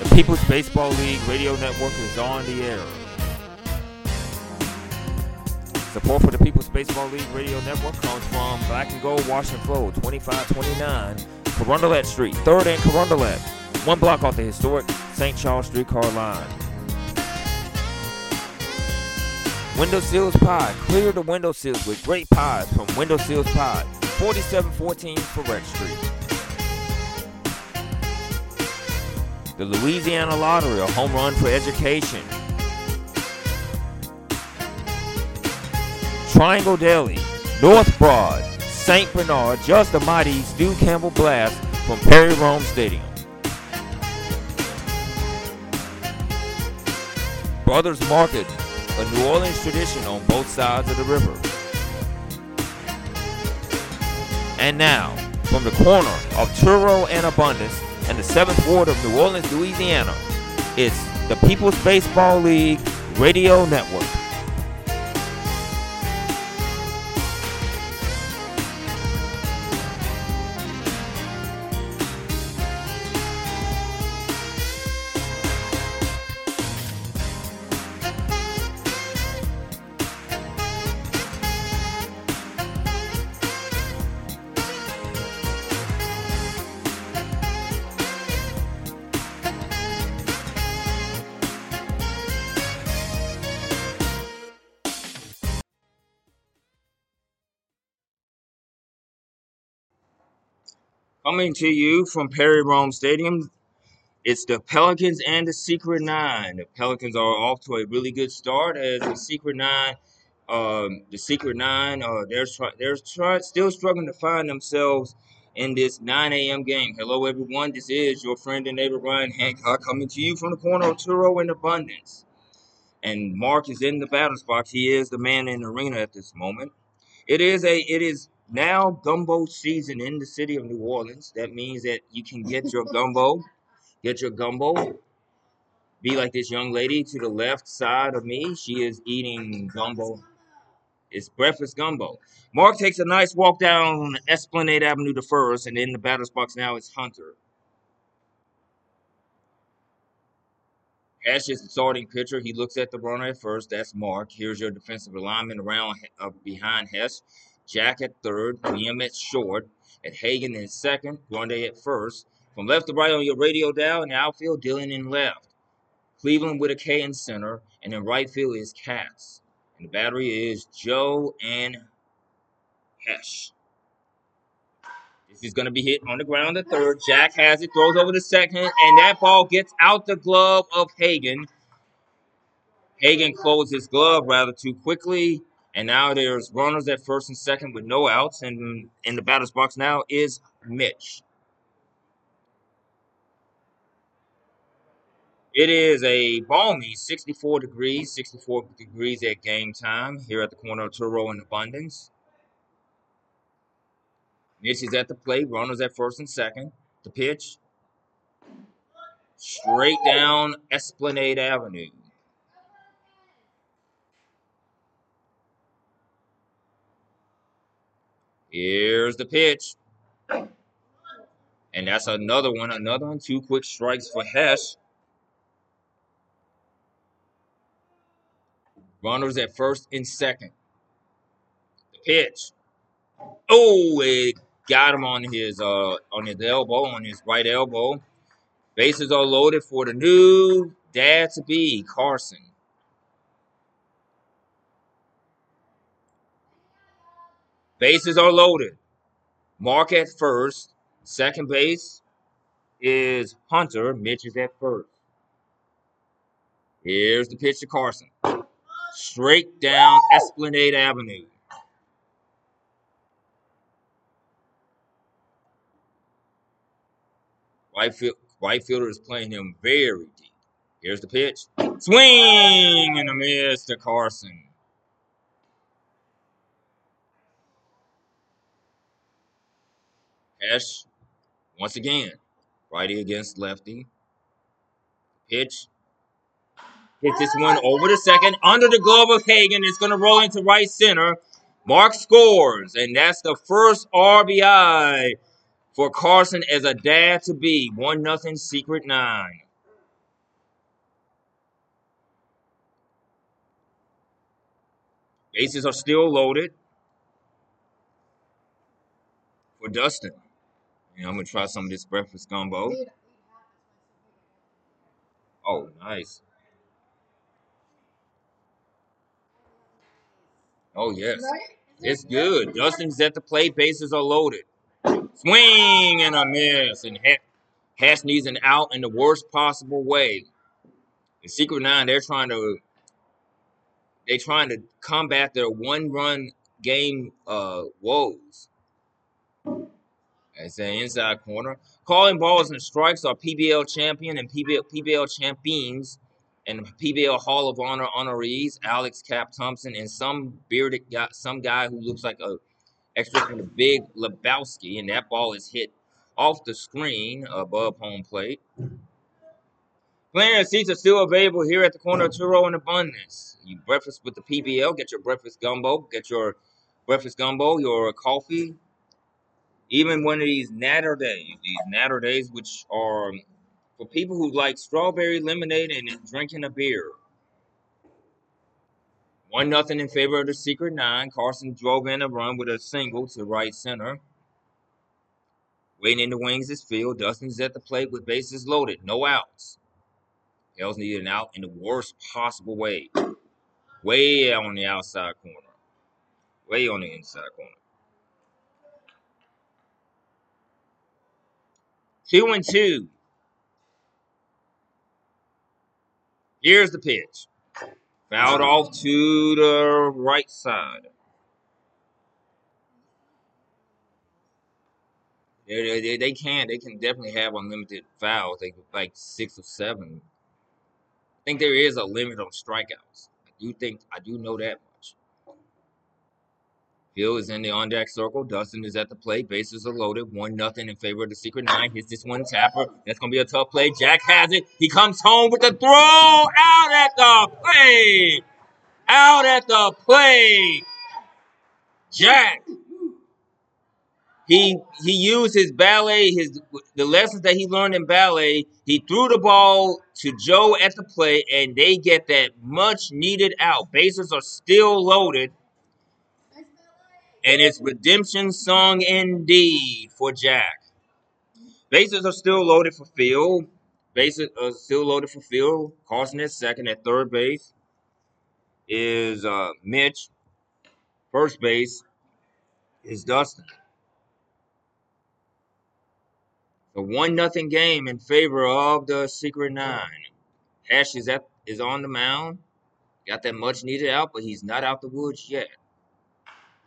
The People's Baseball League Radio Network is on the air. Support for the People's Baseball League Radio Network comes from Black and Gold Wash and Fold, 2529 Carondelet Street, 3rd and Carondelet, one block off the historic St. Charles Streetcar line. Windowsill Pie. Clear the window seals with great pies from Windowsill Pie, 4714 Freret Street. The Louisiana Lottery, a home run for education. Triangle Deli, North Broad, St. Bernard, just the mighty Stu Campbell Blast from Perry Roehm Stadium. Brothers Market, a New Orleans tradition on both sides of the river. And now, from the corner of Tureaud and Abundance and the 7th Ward of New Orleans, Louisiana, it's the People's Baseball League Radio Network. Coming to you from Perry Roehm Stadium, it's the Pelicans and the Secret Nine. The Pelicans are off to a really good start as the Secret Nine, um, the Secret Nine, uh, they're try- they're try- still struggling to find themselves in this 9 a.m. game. Hello, everyone. This is your friend and neighbor Ryan Hancock coming to you from the corner of Tureaud and Abundance. And Mark is in the batter's box. He is the man in the arena at this moment. It is a it is now gumbo season in the city of New Orleans. That means that you can get your gumbo, get your gumbo. Be like this young lady to the left side of me. She is eating gumbo. It's breakfast gumbo. Mark takes a nice walk down Esplanade Avenue to first, and in the batter's box now is Hunter. Hesh is the starting pitcher. He looks at the runner at first. That's Mark. Here's your defensive alignment around uh, behind Hesh. Jack at third, Liam at short, at Hagan in second, Grande at first. From left to right on your radio dial in the outfield, Dylan in left. Cleveland with a K in center, and in right field is Katz. And the battery is Joe and Hesh. This is going to be hit on the ground at third. Jack has it, throws over the second, and that ball gets out the glove of Hagan. Hagan closed his glove rather too quickly, and now there's runners at first and second with no outs, and in the batter's box now is Mitch. It is a balmy 64 degrees, 64 degrees at game time here at the corner of Tureaud and Abundance. Mitch is at the plate, runners at first and second. The pitch straight down Esplanade Avenue. Here's the pitch. And that's another one, another one, two quick strikes for Hesh. Runners at first and second. The pitch. Oh, it got him on his uh on his elbow, on his right elbow. Bases are loaded for the new dad to be, Carson. Bases are loaded. Mark at first. Second base is Hunter. Mitch is at first. Here's the pitch to Carson. Straight down Esplanade Avenue. Right, field, right fielder is playing him very deep. Here's the pitch. Swing and a miss to Carson. Cash, once again, righty against lefty. Pitch. Hit this one over the second, under the glove of Hagan. It's going to roll into right center. Mark scores, and that's the first RBI for Carson as a dad to be. 1 nothing Secret 9. Bases are still loaded for Dustin. And I'm gonna try some of this breakfast gumbo. Oh, nice. Oh yes, it's good. Dustin's at the plate. Bases are loaded. Swing and a miss, and Hess needs an out in the worst possible way. The Secret Nine, they're trying to they're trying to combat their one run game uh, woes. It's an inside corner. Calling balls and strikes are PBL champion and PBL, PBL champions and PBL Hall of Honor honorees, Alex Cap Thompson, and some bearded guy, some guy who looks like a extra from the big Lebowski, and that ball is hit off the screen above home plate. Plenty seats are still available here at the corner of Tureaud and Abundance. You breakfast with the PBL, get your breakfast gumbo, get your breakfast gumbo, your coffee. Even one of these natter days, these natter days, which are for people who like strawberry lemonade and drinking a beer. One nothing in favor of the Secret Nine. Carson drove in a run with a single to right center. Waiting in the wings is Phil. Dustin's at the plate with bases loaded. No outs. Hells needed an out in the worst possible way. Way on the outside corner. Way on the inside corner. Two and two. Here's the pitch. Fouled off to the right side. They, they, they can. They can definitely have unlimited fouls. They like six or seven. I think there is a limit on strikeouts. I do think I do know that. Phil is in the on deck circle. Dustin is at the plate. Bases are loaded. One nothing in favor of the secret nine. Hits this one tapper. That's gonna be a tough play. Jack has it. He comes home with the throw out at the plate. Out at the plate. Jack he he used his ballet, his the lessons that he learned in ballet. He threw the ball to Joe at the plate, and they get that much needed out. Bases are still loaded, and it's redemption song indeed for Jack. Bases are still loaded for Phil. Bases are still loaded for Phil. Carson at second. At third base is uh, Mitch. First base is Dustin. A one nothing game in favor of the Secret Nine. Hash is at is on the mound. Got that much needed out, but he's not out the woods yet.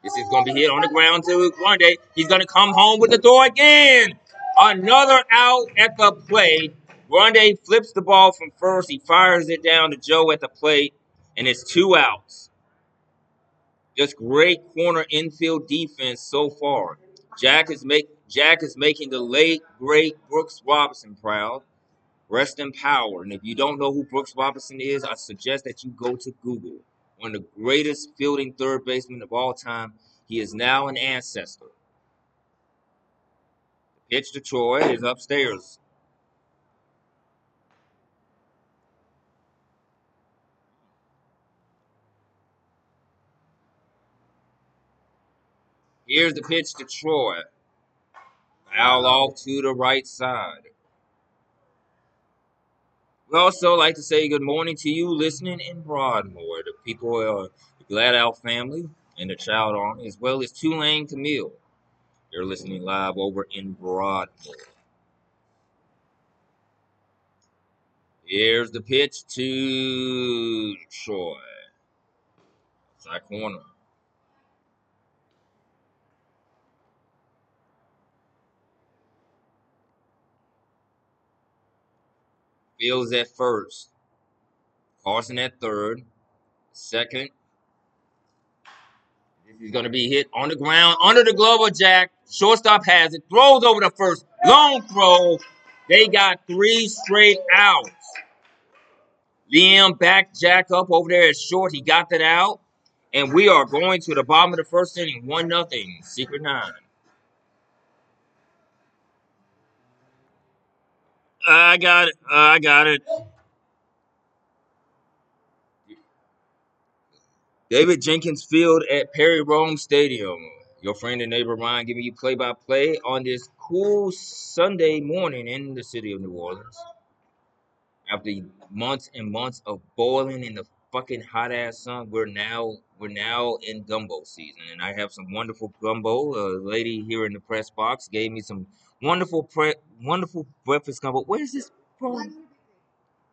This is going to be hit on the ground to one day. He's going to come home with the door again. Another out at the plate. Grande flips the ball from first. He fires it down to Joe at the plate, and it's two outs. Just great corner infield defense so far. Jack is make Jack is making the late great Brooks Robinson proud. Rest in power. And if you don't know who Brooks Robinson is, I suggest that you go to Google. One of the greatest fielding third basemen of all time. He is now an ancestor. The pitch to Troy is upstairs. Here's the pitch to Troy. Foul off to the right side. We also like to say good morning to you listening in Broadmoor, the people of uh, the Glad family and the Child on, as well as Tulane Camille. You're listening live over in Broadmoor. Here's the pitch to Troy. Side corner. Fields at first. Carson at third. Second. This is going to be hit on the ground under the glove of Jack. Shortstop has it. Throws over the first. Long throw. They got three straight outs. Liam backed Jack up over there at short. He got that out. And we are going to the bottom of the first inning. 1 nothing. Secret nine. I got it. I got it. David Jenkins Field at Perry Roehm Stadium. Your friend and neighbor Ryan giving you play by play on this cool Sunday morning in the city of New Orleans. After months and months of boiling in the fucking hot ass sun, we're now we're now in gumbo season, and I have some wonderful gumbo. A lady here in the press box gave me some wonderful pre- wonderful breakfast gumbo. Where is this from?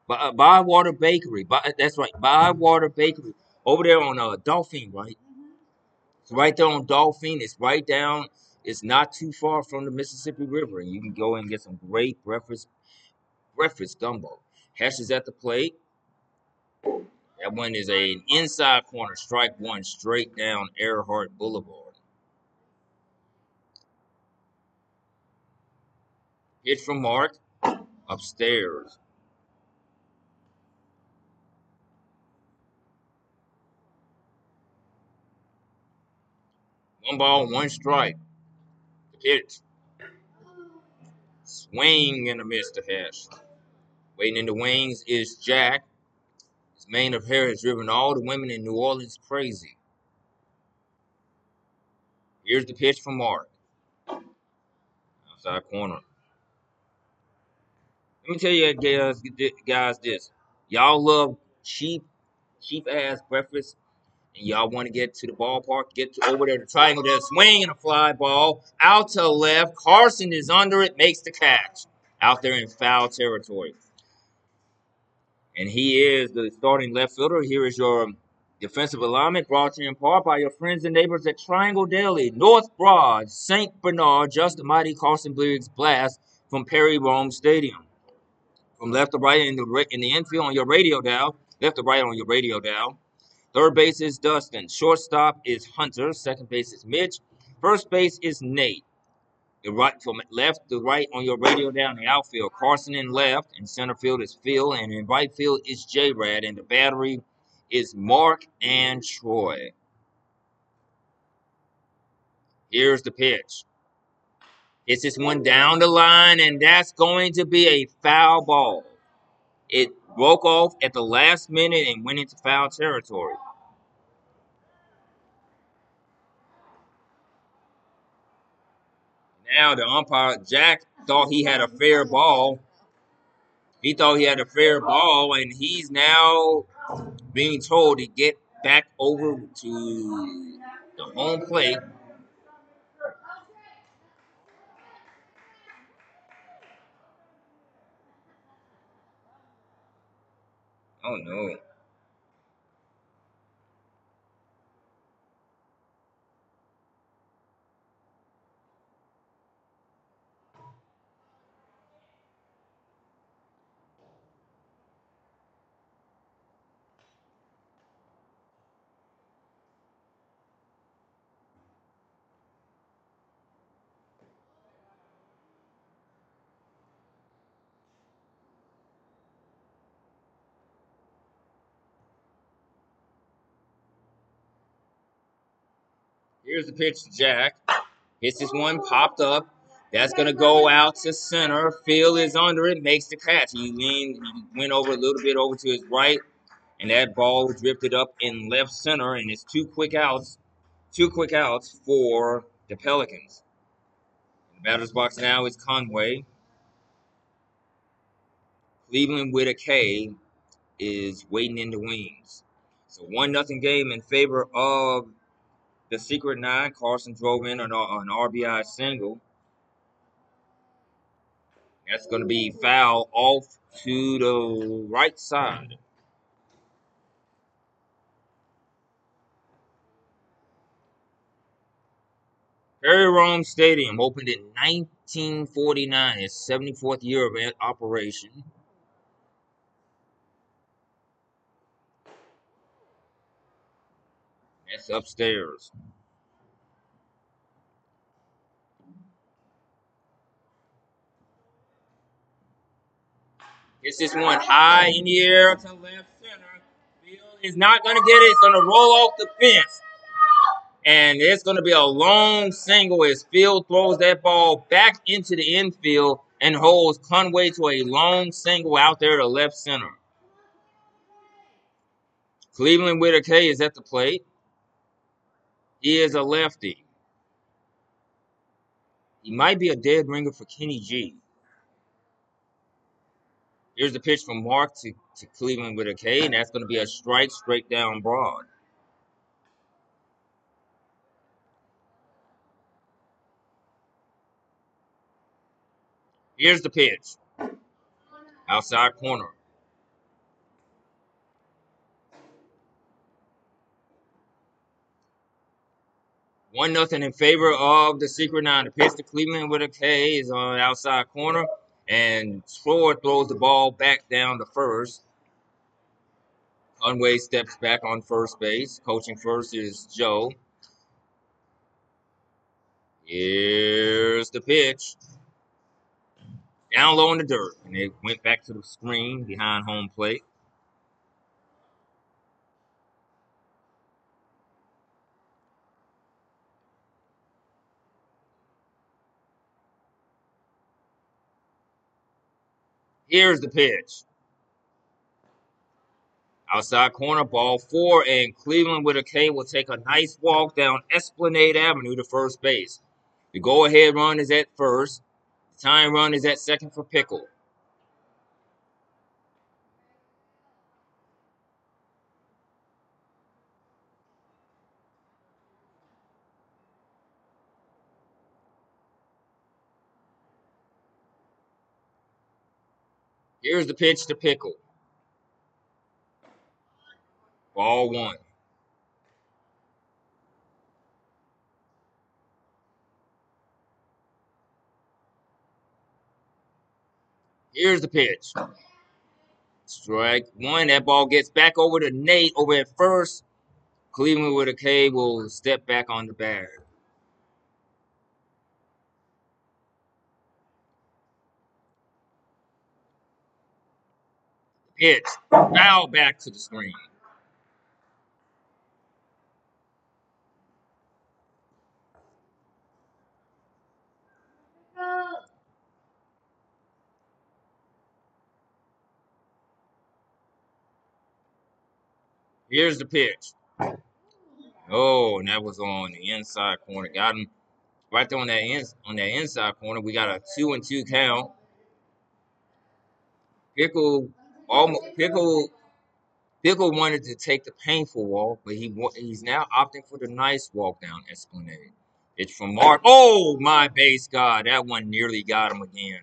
By, Bywater Bakery. By, that's right, Bywater Bakery over there on uh, Dauphine, right? It's right there on Dauphine. It's right down. It's not too far from the Mississippi River, and you can go and get some great breakfast breakfast gumbo. Hash is at the plate. That one is a an inside corner, strike one, straight down Earhart Boulevard. Hit from Mark upstairs. One ball, one strike. The pitch. Swing and a miss to Hash. Waiting in the wings is Jack. His mane of hair has driven all the women in New Orleans crazy. Here's the pitch from Mark. Outside corner. Let me tell you guys, guys this. Y'all love cheap, cheap ass breakfast and y'all want to get to the ballpark, get to, over there to triangle there, swing and a fly ball out to left. Carson is under it, makes the catch out there in foul territory. And he is the starting left fielder. Here is your defensive alignment brought to you in part by your friends and neighbors at Triangle Deli, North Broad, St. Bernard, just the mighty Carson Briggs blast from Perry Roehm Stadium. From left to right in the in the infield on your radio dial, left to right on your radio dial. Third base is Dustin. Shortstop is Hunter. Second base is Mitch. First base is Nate. The right from left to right on your radio down the outfield. Carson in left, and center field is Phil, and in right field is J Rad, and the battery is Mark and Troy. Here's the pitch. It's this one down the line, and that's going to be a foul ball. It broke off at the last minute and went into foul territory. Now the umpire, Jack, thought he had a fair ball. He thought he had a fair ball, and he's now being told to get back over to the home plate. Oh no. Here's the pitch to Jack. Hits this one, popped up. That's gonna go out to center. Phil is under it, makes the catch. He leaned, he went over a little bit over to his right, and that ball drifted up in left center, and it's two quick outs, two quick outs for the Pelicans. The batter's box now is Conway. Cleveland with a K is waiting in the wings. So one nothing game in favor of the secret nine. Carson drove in on an uh, RBI single. That's going to be foul off to the right side. Perry Roehm Stadium opened in 1949, its 74th year of operation. That's upstairs. It's this one high in the air to left center. Phil is not going to get it. It's going to roll off the fence. And it's going to be a long single as Phil throws that ball back into the infield and holds Conway to a long single out there to left center. Cleveland with a K is at the plate. He is a lefty. He might be a dead ringer for Kenny G. Here's the pitch from Mark to, to Cleveland with a K, and that's going to be a strike straight down broad. Here's the pitch. Outside corner. One nothing in favor of the Secret Nine. The pitch to Cleveland with a K is on the outside corner, and Sprower throws the ball back down to first. Conway steps back on first base. Coaching first is Joe. Here's the pitch. Down low in the dirt. And it went back to the screen behind home plate. Here's the pitch. Outside corner, ball four, and Cleveland with a K will take a nice walk down Esplanade Avenue to first base. The go ahead run is at first. The time run is at second for Pickle. Here's the pitch to Pickle. Ball one. Here's the pitch. Strike one. That ball gets back over to Nate over at first. Cleveland with a K will step back on the bag. Pitch. Foul back to the screen. Here's the pitch. Oh, and that was on the inside corner. Got him right there on that in, on that inside corner. We got a two and two count. Pickle almost Pickle Pickle wanted to take the painful walk, but he he's now opting for the nice walk down Esplanade. It's from Mark. Oh my base God, that one nearly got him again.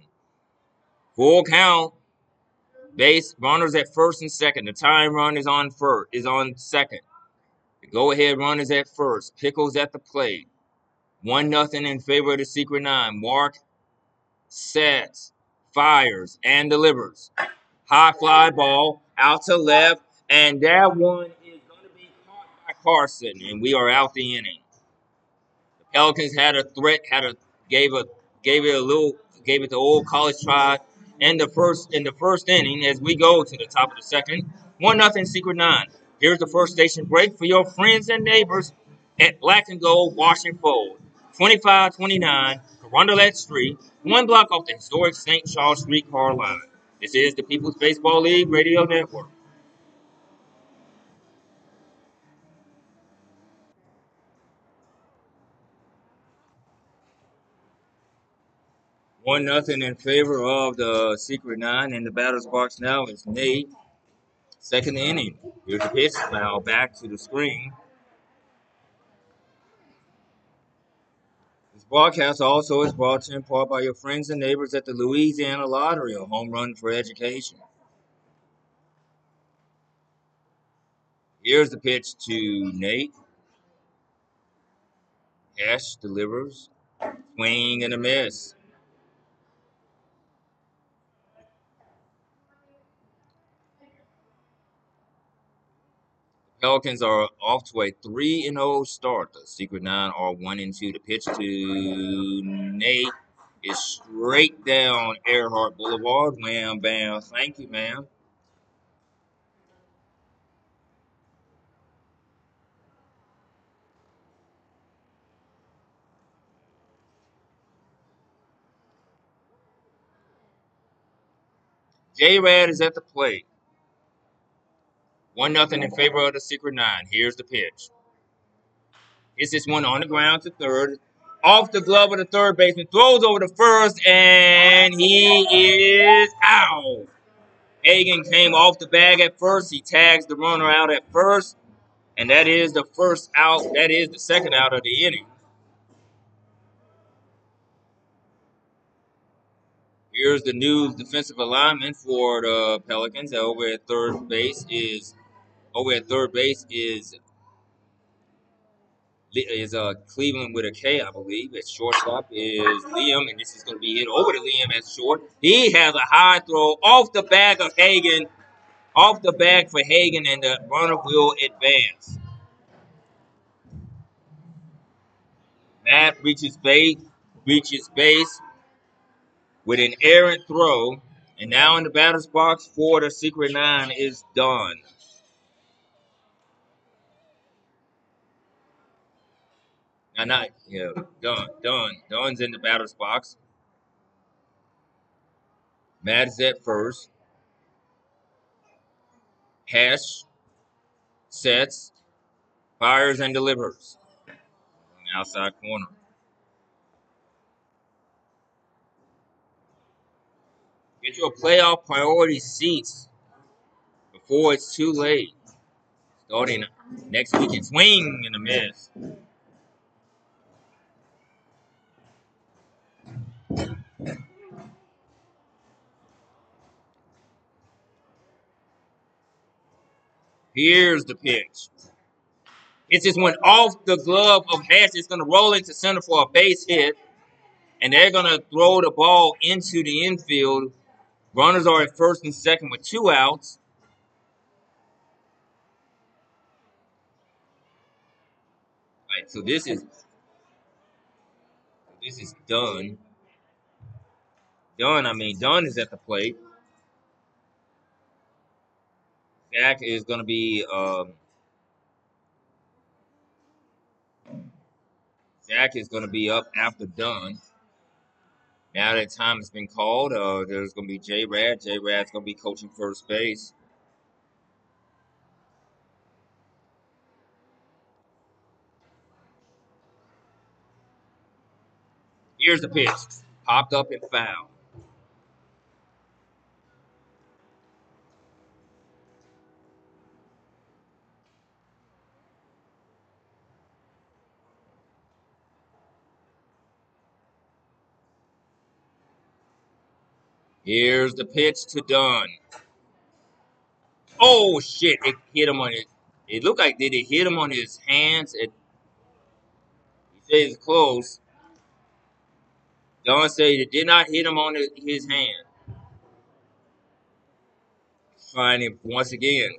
Full count. Base runners at first and second. The time run is on first is on second. The go ahead run is at first. Pickles at the plate. One nothing in favor of the secret nine. Mark sets, fires, and delivers. High fly ball out to left, and that one is going to be caught by Carson, and we are out the inning. The Pelicans had a threat, had a gave a gave it a little, gave it the old college try in the first in the first inning as we go to the top of the second. One nothing secret nine. Here's the first station break for your friends and neighbors at Black and Gold Wash and Fold. 2529 Carondelet Street, one block off the historic St. Charles streetcar line. This is the People's Baseball League Radio Network. One nothing in favor of the Secret Nine in the batter's box now is Nate. Second inning. Here's the pitch now back to the screen. Broadcast also is brought to you in part by your friends and neighbors at the Louisiana Lottery, a home run for education. Here's the pitch to Nate. Cash delivers. Swing and a miss. Pelicans are off to a 3 0 start. The Secret Nine are 1 and 2. The pitch to Nate is straight down Earhart Boulevard. Wham, bam. Thank you, ma'am. J Rad is at the plate. One nothing in favor of the Secret Nine. Here's the pitch. Hits this one on the ground to third. Off the glove of the third baseman. Throws over the first, and he is out. Hagan came off the bag at first. He tags the runner out at first. And that is the first out. That is the second out of the inning. Here's the new defensive alignment for the Pelicans. Over at third base is over at third base is is uh Cleveland with a K, I believe. At shortstop is Liam, and this is going to be hit over to Liam at short. He has a high throw off the bag of Hagan, off the bag for Hagan, and the runner will advance. Matt reaches base, reaches base with an errant throw, and now in the batter's box for the secret nine is done. Now, not yeah, done, done, done's in the batter's box. Matt is at first. Hash sets, fires, and delivers outside corner. Get your playoff priority seats before it's too late. Starting next week, weekend. Swing and a miss. Here's the pitch. It just went off the glove of Hash. It's going to roll into center for a base hit. And they're going to throw the ball into the infield. Runners are at first and second with two outs. All right, so this is this is done. Done, I mean, Dunn is at the plate. Zach is going to be um, Jack is going to be up after Dunn. Now that time has been called, uh, there's going to be J Rad. J Rad's going to be coaching first base. Here's the pitch. Popped up and foul. Here's the pitch to Dunn. Oh shit! It hit him on his. It looked like did it hit him on his hands? It. He says close. Dunn said it did not hit him on his hand. Finding once again.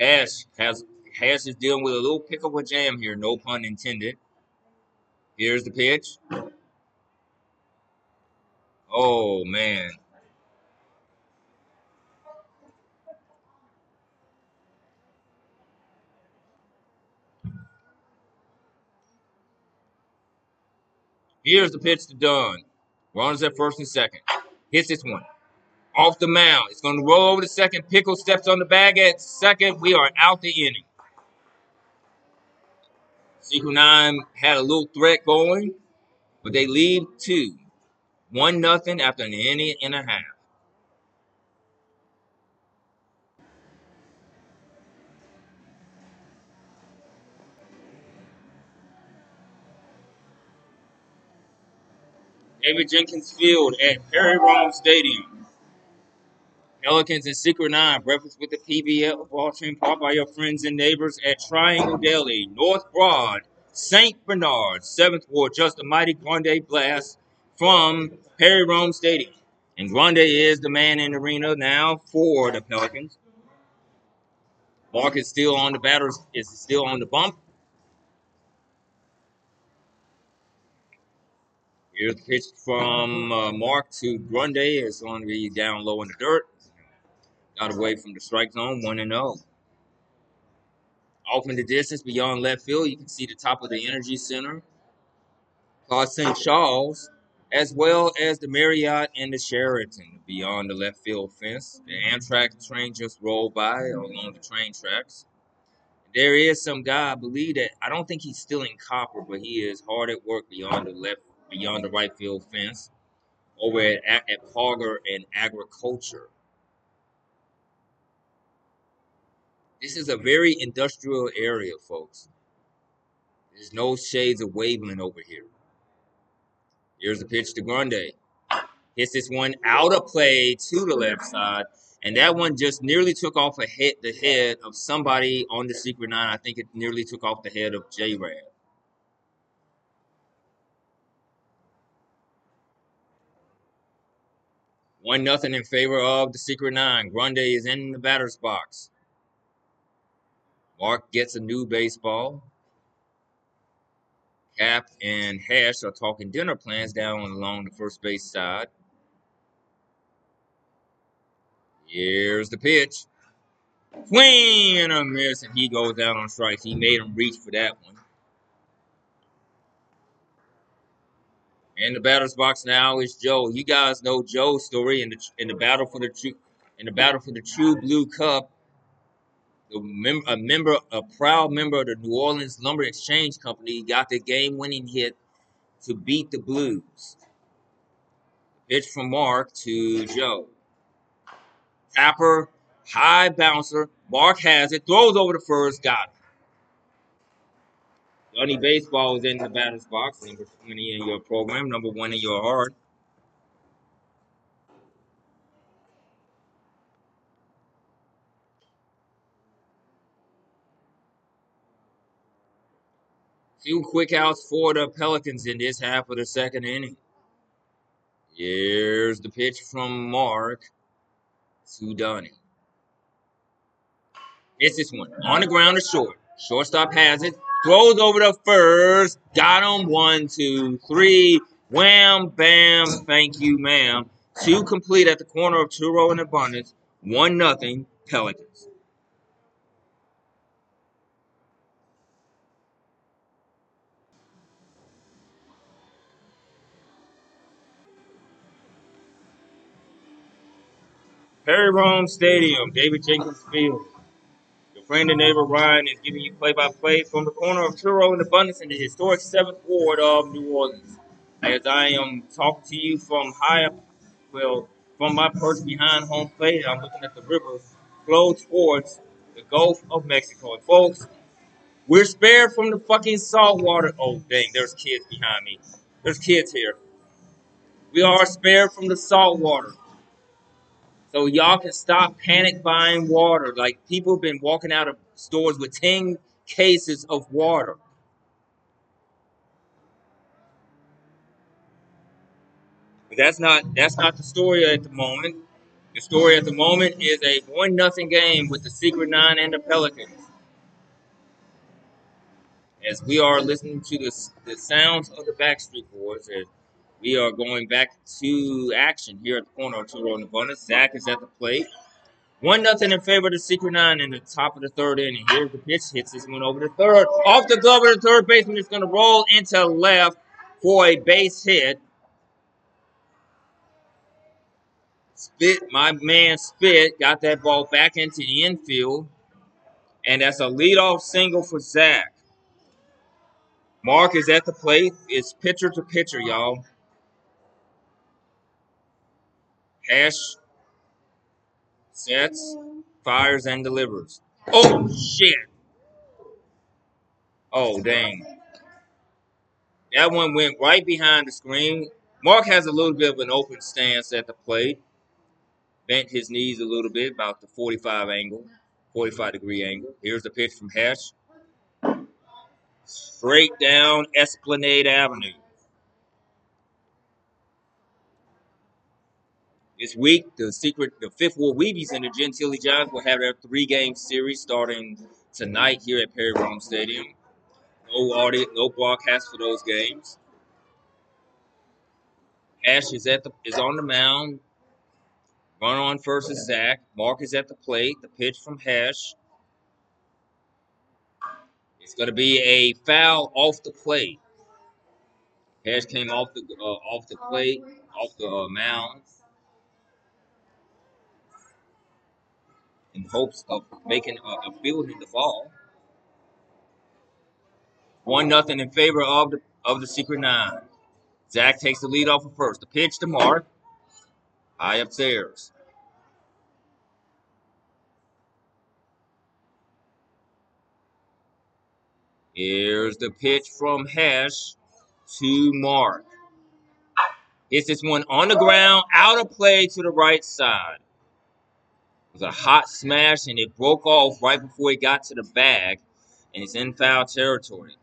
Hash has Hash is dealing with a little pickle of jam here. No pun intended. Here's the pitch. Oh man. Here's the pitch to Dunn. Runners at first and second. Hits this one. Off the mound. It's going to roll over the second. Pickle steps on the bag at second. We are out the inning. Secret 9 had a little threat going, but they leave two. One nothing after an inning and a half. David Jenkins Field at Perry Roehm Stadium. Pelicans and Secret Nine, breakfast with the PBL ball team, brought by your friends and neighbors at Triangle Deli, North Broad, St. Bernard, 7th Ward, just a mighty Grande blast from Perry Roehm Stadium. And Grande is the man in the arena now for the Pelicans. Mark is still on the batters, is still on the bump. Here's the pitch from uh, Mark to Grande. It's going to be down low in the dirt. Got away from the strike zone, 1 0. Off in the distance beyond left field, you can see the top of the Energy Center. St. Charles as well as the Marriott and the Sheraton beyond the left field fence. The Amtrak train just rolled by along the train tracks. There is some guy I believe that I don't think he's still in copper, but he is hard at work beyond the left, beyond the right field fence, over at at Parker and Agriculture. This is a very industrial area, folks. There's no shades of Waveland over here. Here's the pitch to Grundy. Hits this one out of play to the left side. And that one just nearly took off a hit the head of somebody on the secret nine. I think it nearly took off the head of J Rad. One nothing in favor of the secret nine. Grundy is in the batter's box. Mark gets a new baseball. Cap and Hash are talking dinner plans down along the first base side. Here's the pitch. Swing and a miss, and he goes down on strikes. He made him reach for that one. In the batter's box now is Joe. You guys know Joe's story in the in the battle for the true in the battle for the True Blue Cup. The mem- a member, a proud member of the New Orleans Lumber Exchange Company, got the game-winning hit to beat the Blues. Pitch from Mark to Joe. Tapper, high bouncer. Mark has it, throws over the first, got it. Johnny Baseball is in the batter's box, number 20 in your program, number one in your heart. Few quick outs for the Pelicans in this half of the second inning. Here's the pitch from Mark to Donnie. It's this one on the ground to short. Shortstop has it. Throws over the first. Got him. One, two, three. Wham, bam. Thank you, ma'am. Two complete at the corner of Tureaud and Abundance. One nothing. Pelicans. Perry Roehm Stadium, David Jenkins Field. Your friend and neighbor Ryan is giving you play-by-play from the corner of Tureaud and Abundance in the historic 7th Ward of New Orleans. As I am talking to you from high up, well, from my perch behind home plate, I'm looking at the river flow towards the Gulf of Mexico. And folks, we're spared from the fucking salt water. Oh, dang, there's kids behind me. There's kids here. We are spared from the salt water. So y'all can stop panic buying water. Like people have been walking out of stores with 10 cases of water. But that's not that's not the story at the moment. The story at the moment is a one nothing game with the Secret Nine and the Pelicans. As we are listening to the, the sounds of the Backstreet Boys, we are going back to action here at the corner of Tureaud and Abundance. Zach is at the plate. One nothing in favor of the Secret Nine in the top of the third inning. Here's the pitch. Hits this one over the third. Off the glove of the third baseman. It's going to roll into left for a base hit. Spit, my man Spit got that ball back into the infield. And that's a leadoff single for Zach. Mark is at the plate. It's pitcher to pitcher, y'all. Hash sets, fires, and delivers. Oh, shit. Oh, dang. That one went right behind the screen. Mark has a little bit of an open stance at the plate. Bent his knees a little bit, about the 45 angle, 45 degree angle. Here's the pitch from Hash. Straight down Esplanade Avenue. This week, the secret, the fifth War Weebies and the Gentilly Giants will have their three-game series starting tonight here at Perry Roehm Stadium. No audio, no broadcast for those games. Ash is at the is on the mound. Run on first is Zach. Mark is at the plate. The pitch from Hash. It's going to be a foul off the plate. Hash came off the uh, off the plate, off the uh, mound. In hopes of making uh, a, a fielding the ball. One nothing in favor of the of the secret nine. Zach takes the lead off of first. The pitch to Mark. High upstairs. Here's the pitch from Hesh to Mark. Hits this one on the ground, out of play to the right side. It was a hot smash and it broke off right before he got to the bag, and it's in foul territory.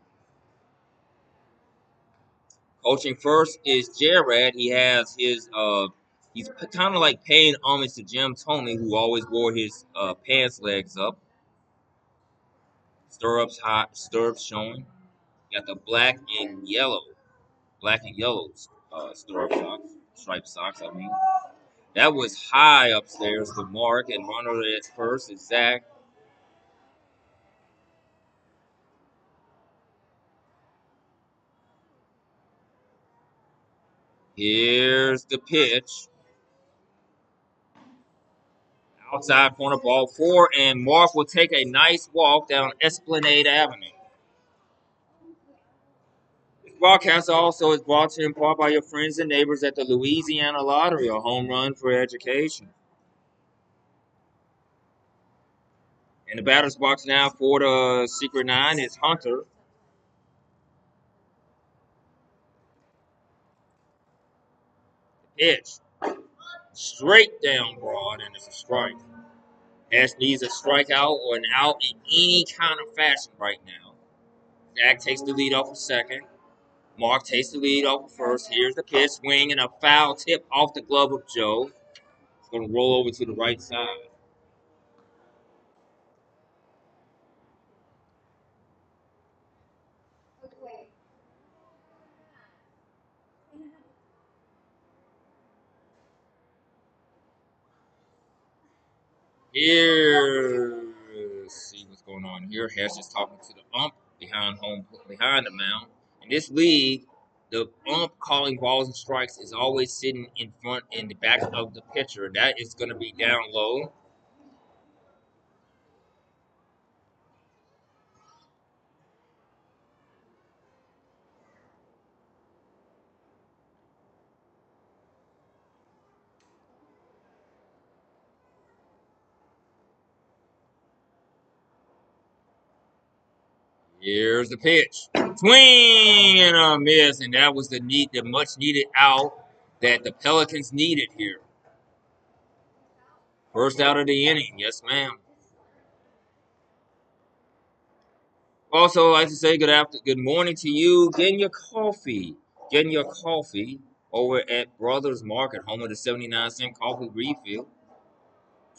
Coaching first is Jared. He has his uh he's kind of like paying homage to Jim Thome, who always wore his uh, pants legs up. Stirrups hot, stirrups showing. Got the black and yellow, black and yellow uh, stirrup socks, striped socks. I mean, that was high upstairs to Mark and runner at first Zach. Here's the pitch. Outside corner ball four, and Mark will take a nice walk down Esplanade Avenue. Broadcast also is brought to you in part by your friends and neighbors at the Louisiana Lottery, a home run for education. In the batter's box now for the Secret Nine is Hunter. Pitch. Straight down broad, and it's a strike. Ash needs a strikeout or an out in any kind of fashion right now. Zach takes the lead off of second. Mark takes the lead off first. Here's the pitch, swing, and a foul tip off the glove of Joe. It's going to roll over to the right side. Here, see what's going on here. Harris is talking to the ump behind home, behind the mound. In this league, the ump calling balls and strikes is always sitting in front in the back of the pitcher. That is going to be down low. Here's the pitch. Swing and uh, a miss. And that was the need the much needed out that the Pelicans needed here. First out of the inning. Yes, ma'am. Also, I'd like to say good after good morning to you. Getting your coffee. Getting your coffee over at Brothers Market, home of the 79 cent coffee refill.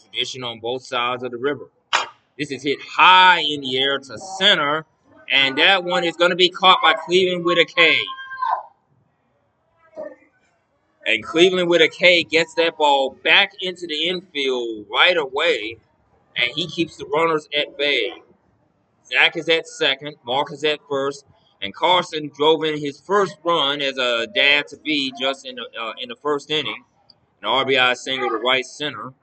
Tradition on both sides of the river. This is hit high in the air to center. And that one is going to be caught by Cleveland with a K. And Cleveland with a K gets that ball back into the infield right away. And he keeps the runners at bay. Zach is at second. Mark is at first. And Carson drove in his first run as a dad to be just in the, uh, in the first inning. An RBI single to right center.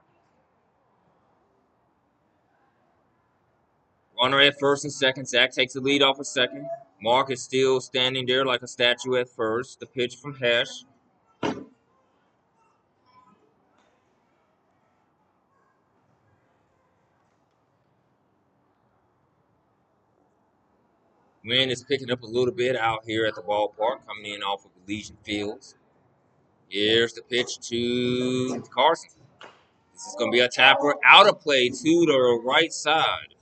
Runner at first and second. Zach takes the lead off a second. Mark is still standing there like a statue at first. The pitch from Hesh. Wind is picking up a little bit out here at the ballpark, coming in off of Elysian Fields. Here's the pitch to Carson. This is going to be a tapper out of play to the right side.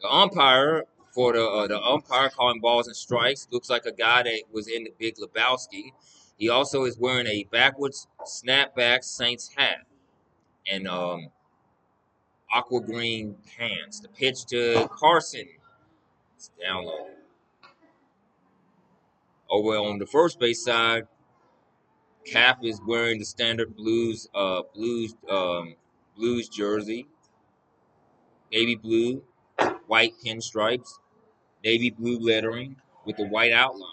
The umpire for the uh, the umpire calling balls and strikes looks like a guy that was in the Big Lebowski. He also is wearing a backwards snapback Saints hat and um, aqua green pants. The pitch to Carson. It's down low. Over on the first base side, Cap is wearing the standard blues uh blues um blues jersey. Navy blue, white pinstripes, navy blue lettering with a white outline.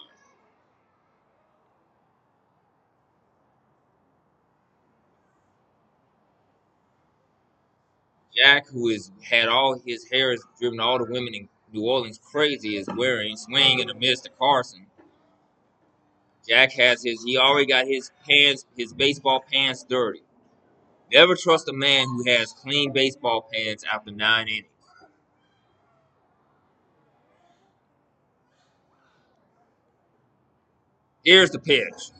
Jack, who has had all his hair has driven all the women in New Orleans crazy, is wearing swing in the midst of Carson. Jack has his he already got his pants, his baseball pants dirty. Never trust a man who has clean baseball pants after nine innings. Here's the pitch.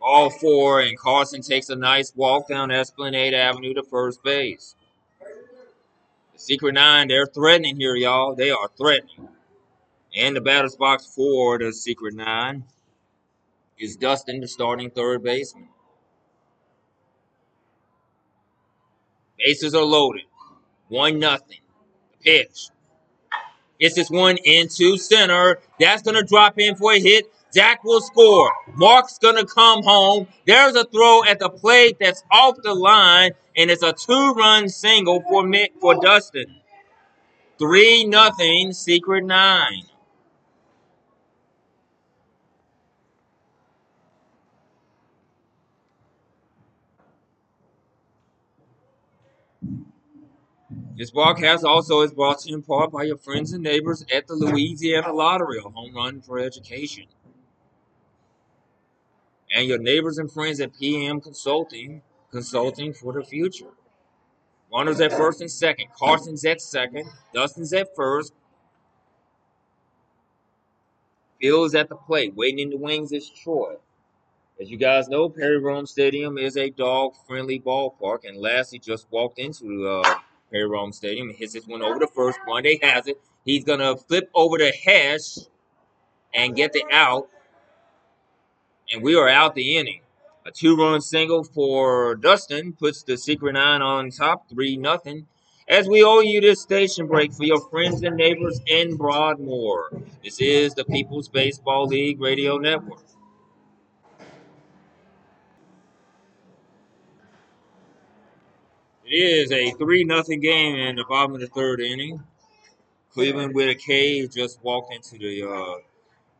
All four, and Carson takes a nice walk down Esplanade Avenue to first base. The Secret Nine, they're threatening here, y'all. They are threatening. And the batter's box for the Secret Nine is Dustin, the starting third baseman. Bases are loaded. One nothing. The pitch. It's this one into center. That's gonna drop in for a hit. Zach will score. Mark's gonna come home. There's a throw at the plate that's off the line, and it's a two-run single for for Dustin. Three nothing. Secret nine. This broadcast also is brought to you in part by your friends and neighbors at the Louisiana Lottery, a home run for education. And your neighbors and friends at PM Consulting, consulting for the future. Runners at first and second. Carson's at second. Dustin's at first. Phil is at the plate. Waiting in the wings is Troy. As you guys know, Perry Roehm Stadium is a dog-friendly ballpark, and Lassie just walked into uh, Perry Roehm Stadium hits this one over the first. Day has it. He's gonna flip over the hash and get the out, and we are out the inning. A two-run single for Dustin puts the Secret Nine on top, three nothing. As we owe you this station break for your friends and neighbors in Broadmoor. This is the People's Baseball League Radio Network. It is a 3 nothing game in the bottom of the third inning. Cleveland with a K just walked into the uh,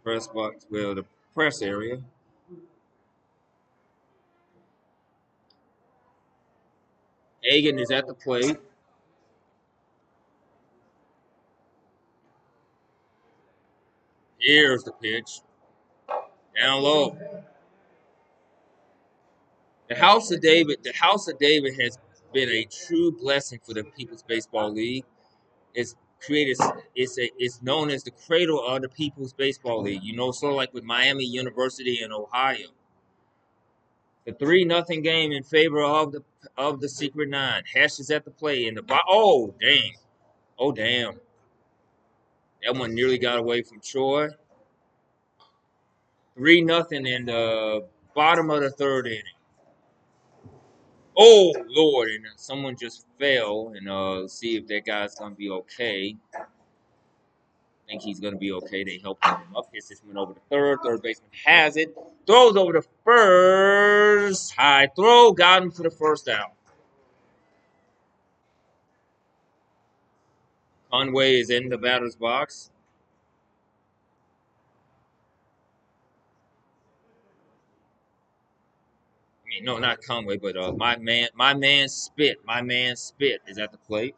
press box, well, the press area. Hagan is at the plate. Here's the pitch. Down low. The House of David, the House of David has been a true blessing for the People's Baseball League. It's created it's a it's known as the cradle of the People's Baseball League. You know, sort of like with Miami University in Ohio. The three nothing game in favor of the of the Secret Nine. Hash is at the play in the oh dang, oh damn. That one nearly got away from Troy. Three nothing in the bottom of the third inning. Oh Lord! And someone just fell, and uh, see if that guy's gonna be okay. I think he's gonna be okay. They helped him up. Hits this one over the third. Third baseman has it. Throws over the first. High throw. Got him for the first out. Conway is in the batter's box. Mean, no, not Conway, but uh, my man, my man Spit, my man Spit is at the plate.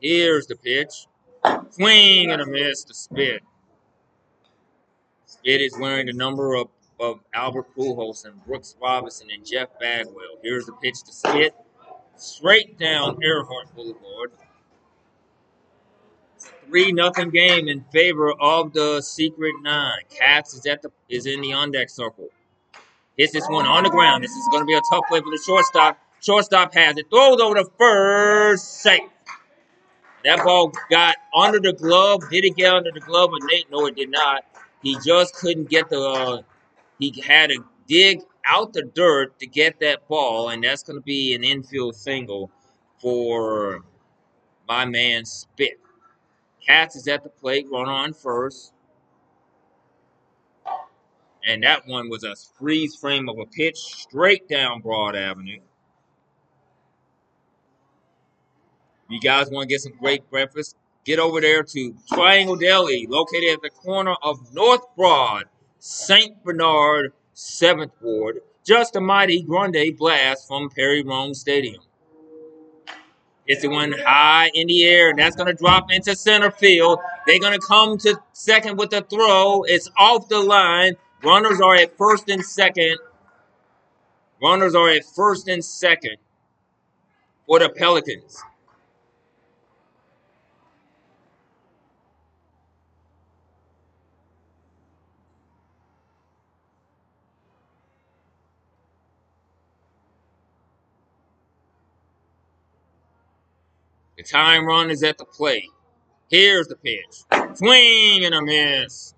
Here's the pitch. Swing and a miss to Spit. Spit is wearing the number of, of Albert Pujols and Brooks Robinson and Jeff Bagwell. Here's the pitch to Spit. Straight down Earhart Boulevard. 3 nothing game in favor of the Secret Nine. Katz is at the is in the on deck circle. Hits this one on the ground. This is going to be a tough play for the shortstop. Shortstop has it. Throws over the first safe. That ball got under the glove. Did it get under the glove of Nate? No, it did not. He just couldn't get the. Uh, he had to dig out the dirt to get that ball, and that's going to be an infield single for my man Spit. Katz is at the plate, run on first. And that one was a freeze frame of a pitch straight down Broad Avenue. You guys want to get some great breakfast? Get over there to Triangle Deli, located at the corner of North Broad, St. Bernard, 7th Ward, just a mighty grande blast from Perry Roehm Stadium. It's the one high in the air, and that's going to drop into center field. They're going to come to second with the throw. It's off the line. Runners are at first and second. Runners are at first and second for the Pelicans. The time run is at the plate. Here's the pitch. Swing and a miss.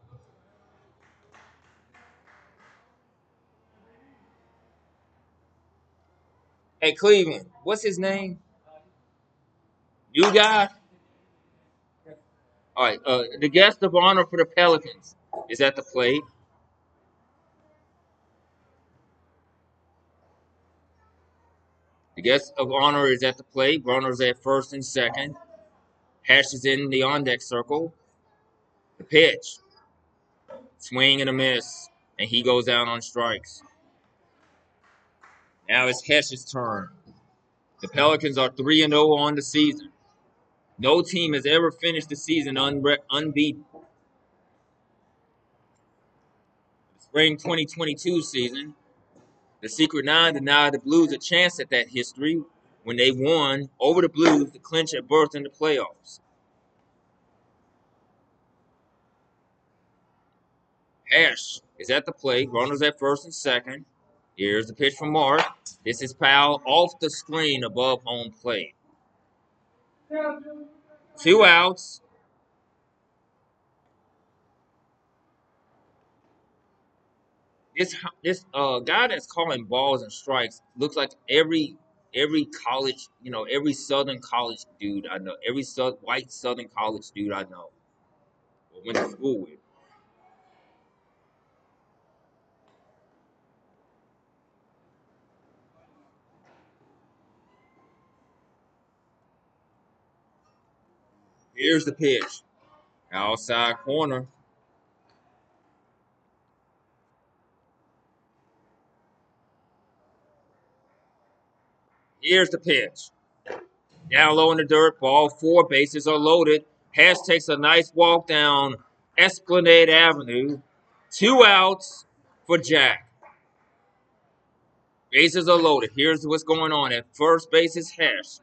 Hey, Cleveland, what's his name? You guy? All right, uh, the guest of honor for the Pelicans is at the plate. The guest of honor is at the plate. Runners at first and second. Hash is in the on deck circle. The pitch. Swing and a miss. And he goes down on strikes. Now it's Hesh's turn. The Pelicans are 3 0 on the season. No team has ever finished the season unbeaten. Spring 2022 season, the Secret Nine denied the Blues a chance at that history when they won over the Blues to clinch a berth in the playoffs. Hash is at the plate, runners at first and second. Here's the pitch from Mark. This is foul off the screen above home plate. Two outs. This this uh guy that's calling balls and strikes looks like every every college, you know, every Southern college dude I know, every white Southern college dude I know, went to school with. Here's the pitch. Outside corner. Here's the pitch. Down low in the dirt, ball four, bases are loaded. Hash takes a nice walk down Esplanade Avenue. Two outs for Jack. Bases are loaded. Here's what's going on. At first base is Hash.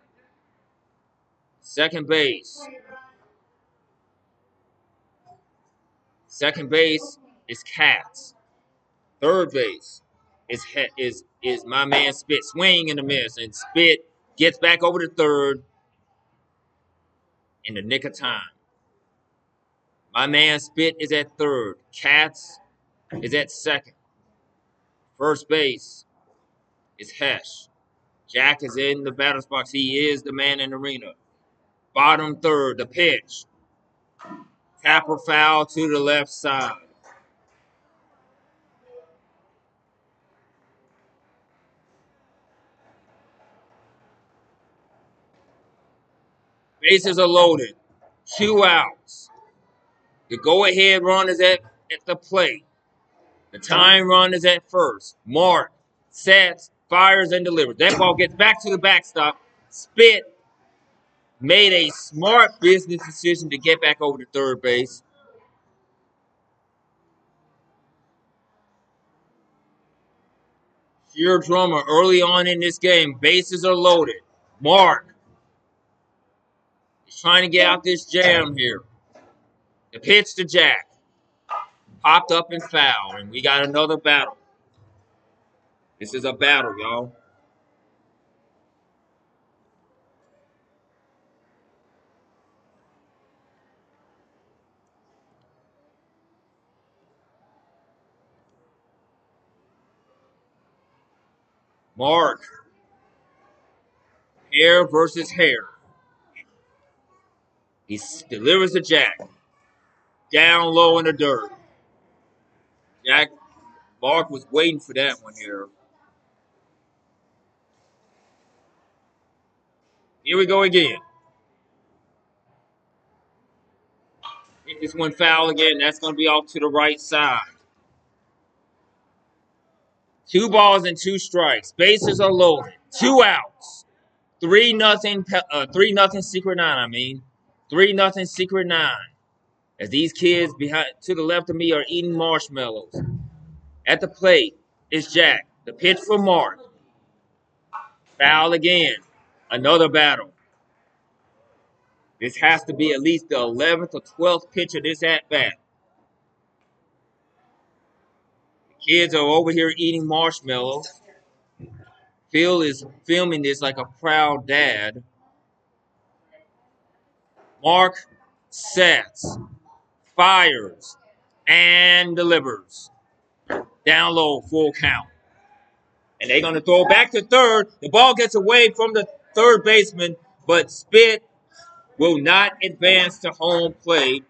Second base. Second base is Katz. Third base is is is my man Spit swing and a miss, and Spit gets back over to third in the nick of time. My man Spit is at third. Katz is at second. First base is Hesh. Jack is in the batter's box. He is the man in the arena. Bottom third, the pitch. Tapper foul to the left side. Bases are loaded. Two outs. The go ahead run is at, at the plate. The time run is at first. Mark sets, fires, and delivers. That ball gets back to the backstop. Spit made a smart business decision to get back over to third base. Sheer drummer early on in this game. Bases are loaded. Mark is trying to get out this jam here. The pitch to Jack. Popped up and foul, and we got another battle. This is a battle, y'all. Mark. Hair versus hair. He delivers to Jack. Down low in the dirt. Jack Mark was waiting for that one here. Here we go again. Hit this one foul again. That's going to be off to the right side. Two balls and two strikes. Bases are loaded. Two outs. Three nothing. Uh, three nothing. Secret nine. I mean, three nothing. Secret nine. As these kids behind to the left of me are eating marshmallows. At the plate is Jack. The pitch for Mark. Foul again. Another battle. This has to be at least the 11th or 12th pitch of this at bat. The kids are over here eating marshmallows. Phil is filming this like a proud dad. Mark sets, fires, and delivers. Down low, full count. And they're going to throw back to third. The ball gets away from the third baseman, but Spit will not advance to home plate.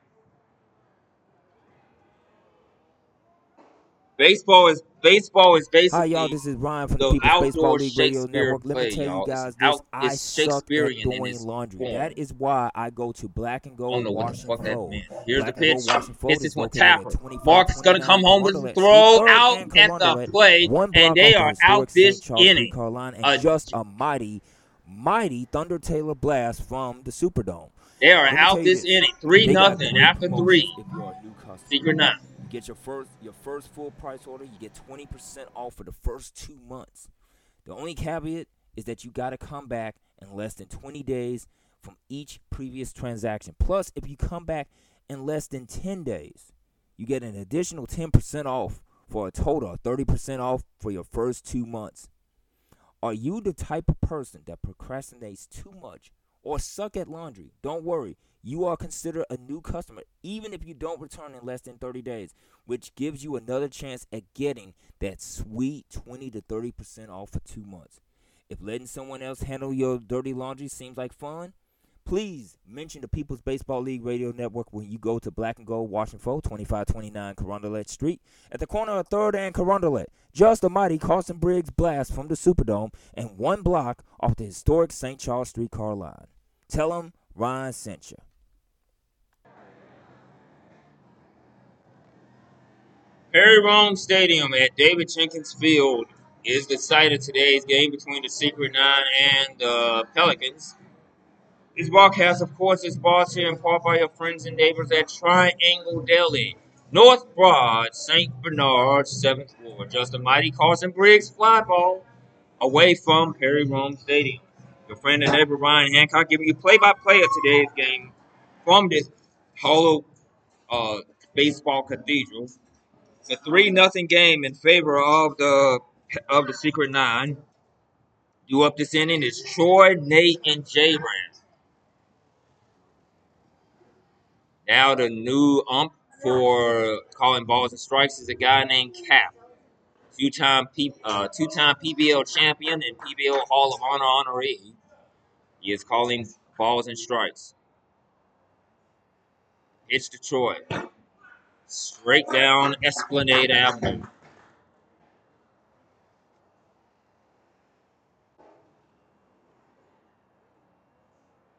Baseball is baseball is basically Hi y'all, this is Ryan from the, the People's Baseball League Radio Network. Let me tell you guys this: out, I suck at doing laundry. Form. That is why I go to Black and Gold Wash and Fold. Here's Black the pitch. This is one tapper. Mark's gonna come home with a throw out at the plate, and they are out this inning. and just a mighty mighty Thunder Taylor blast from the Superdome. They are out this, this inning, three nothing after three. Secret nine. Get your first your first full price order. You get twenty percent off for the first two months. The only caveat is that you got to come back in less than twenty days from each previous transaction. Plus, if you come back in less than ten days, you get an additional ten percent off for a total of thirty percent off for your first two months. Are you the type of person that procrastinates too much or suck at laundry? Don't worry. You are considered a new customer even if you don't return in less than 30 days, which gives you another chance at getting that sweet 20 to 30% off for 2 months. If letting someone else handle your dirty laundry seems like fun, Please mention the People's Baseball League Radio Network when you go to Black and Gold Washington 2529 Carondelet Street at the corner of 3rd and Carondelet. Just a mighty Carson Briggs blast from the Superdome and one block off the historic St. Charles streetcar line. Tell them Ryan sent you. Perry Roehm Stadium at David Jenkins Field is the site of today's game between the Secret Nine and the Pelicans. This broadcast, of course, is sponsored in part by your friends and neighbors at Triangle Deli, North Broad, St. Bernard, 7th floor. Just a mighty Carson Briggs fly ball away from Perry Roehm Stadium. Your friend and neighbor Ryan Hancock giving you play-by-play of today's game from this hollow uh, baseball cathedral. The three nothing game in favor of the of the Secret Nine. You up this inning is Troy, Nate, and Brand. Now the new ump for calling balls and strikes is a guy named Cap, two-time P, uh, two-time PBL champion and PBL Hall of Honor honoree. He is calling balls and strikes. It's Detroit. Straight down Esplanade Avenue.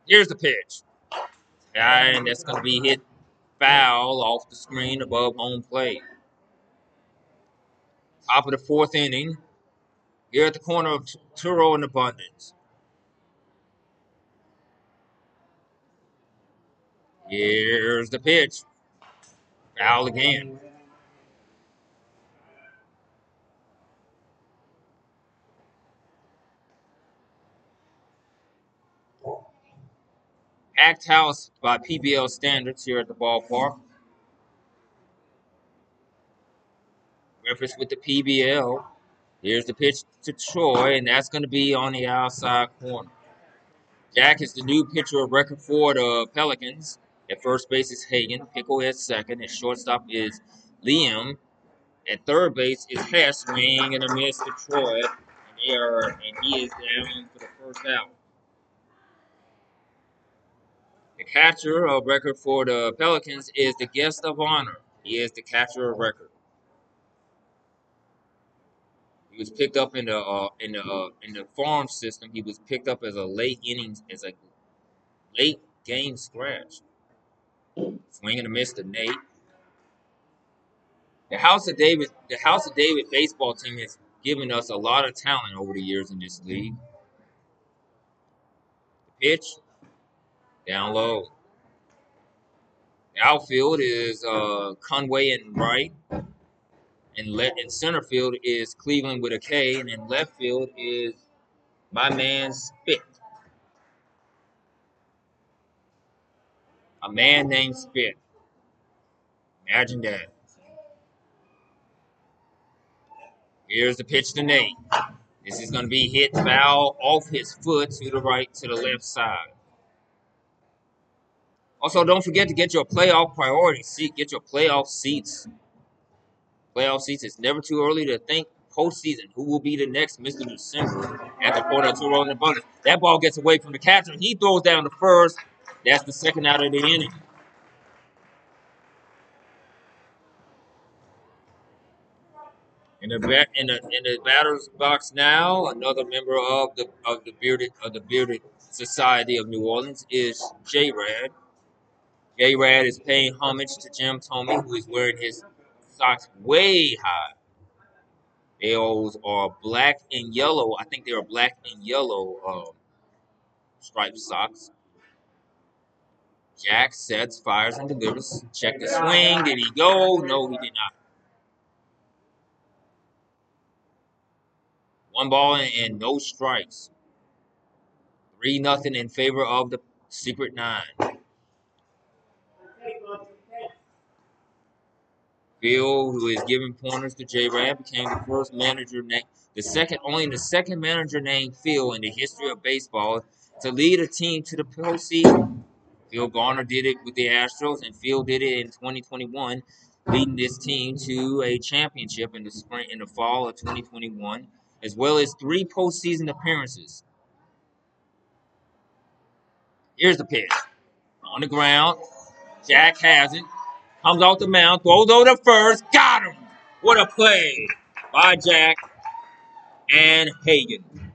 Here's the pitch and that's going to be hit foul off the screen above home plate. Top of the fourth inning. Here at the corner of Tureaud and Abundance. Here's the pitch. Foul again. packed house by PBL standards here at the ballpark. Reference with the PBL. Here's the pitch to Troy, and that's going to be on the outside corner. Jack is the new pitcher of record for the Pelicans. At first base is Hagan. Pickle at second. At shortstop is Liam. At third base is Hess, swing and a miss to Troy. And, they are, and he is down for the first out. The catcher of record for the Pelicans is the guest of honor. He is the catcher of record. He was picked up in the uh, in the uh, in the farm system. He was picked up as a late innings as a late game scratch. Swinging a miss to Nate. The House of David, the House of David baseball team has given us a lot of talent over the years in this league. Pitch, down low. The outfield is uh, Conway and right. And let in center field is Cleveland with a K, and in left field is my man Spit. A man named Spit. Imagine that. Here's the pitch to Nate. This is going to be hit foul off his foot to the right, to the left side. Also, don't forget to get your playoff priority seat. Get your playoff seats. Playoff seats. It's never too early to think postseason. Who will be the next Mr. December at the of two rolling abundance? That ball gets away from the catcher. He throws down the first. That's the second out of the inning. In the in the in the batter's box now, another member of the of the bearded of the bearded Society of New Orleans is J Rad. J Rad is paying homage to Jim Thome, who is wearing his socks way high. Those are black and yellow. I think they are black and yellow um, striped socks. Jack sets, fires, and delivers. Check the swing. Did he go? No, he did not. One ball and, no strikes. Three nothing in favor of the Secret Nine. Phil, who is giving pointers to J Rad, became the first manager named the second only the second manager named Phil in the history of baseball to lead a team to the postseason. Phil Garner did it with the Astros, and Phil did it in 2021, leading this team to a championship in the spring in the fall of 2021 as well as three postseason appearances. Here's the pitch. On the ground. Jack has it. Comes off the mound. Throws over the first. Got him. What a play by Jack and Hagan.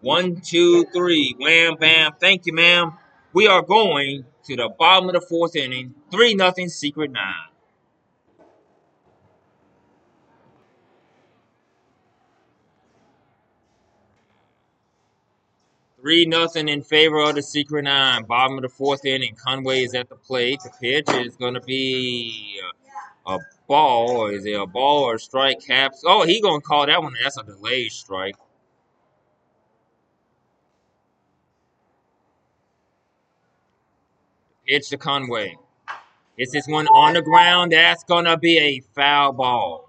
One, two, three. Wham, bam. Thank you, ma'am. We are going to the bottom of the fourth inning. 3 nothing secret nine. Three nothing in favor of the Secret Nine. Bottom of the fourth inning. Conway is at the plate. The pitch is going to be a, a ball, is it a ball or a strike? Caps. Oh, he going to call that one. That's a delayed strike. Pitch the Conway. It's this one on the ground. That's going to be a foul ball.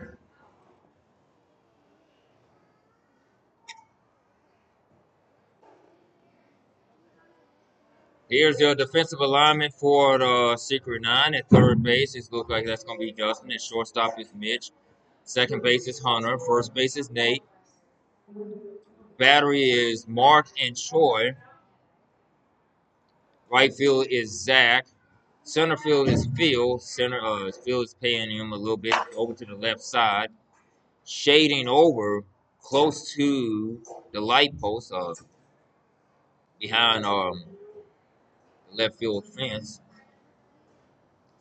Here's your defensive alignment for the Secret Nine. At third base, it looks like that's going to be Justin. At shortstop is Mitch. Second base is Hunter. First base is Nate. Battery is Mark and Troy. Right field is Zach. Center field is Phil. Center uh, Phil is paying him a little bit over to the left side. Shading over close to the light post uh, behind um, left field fence.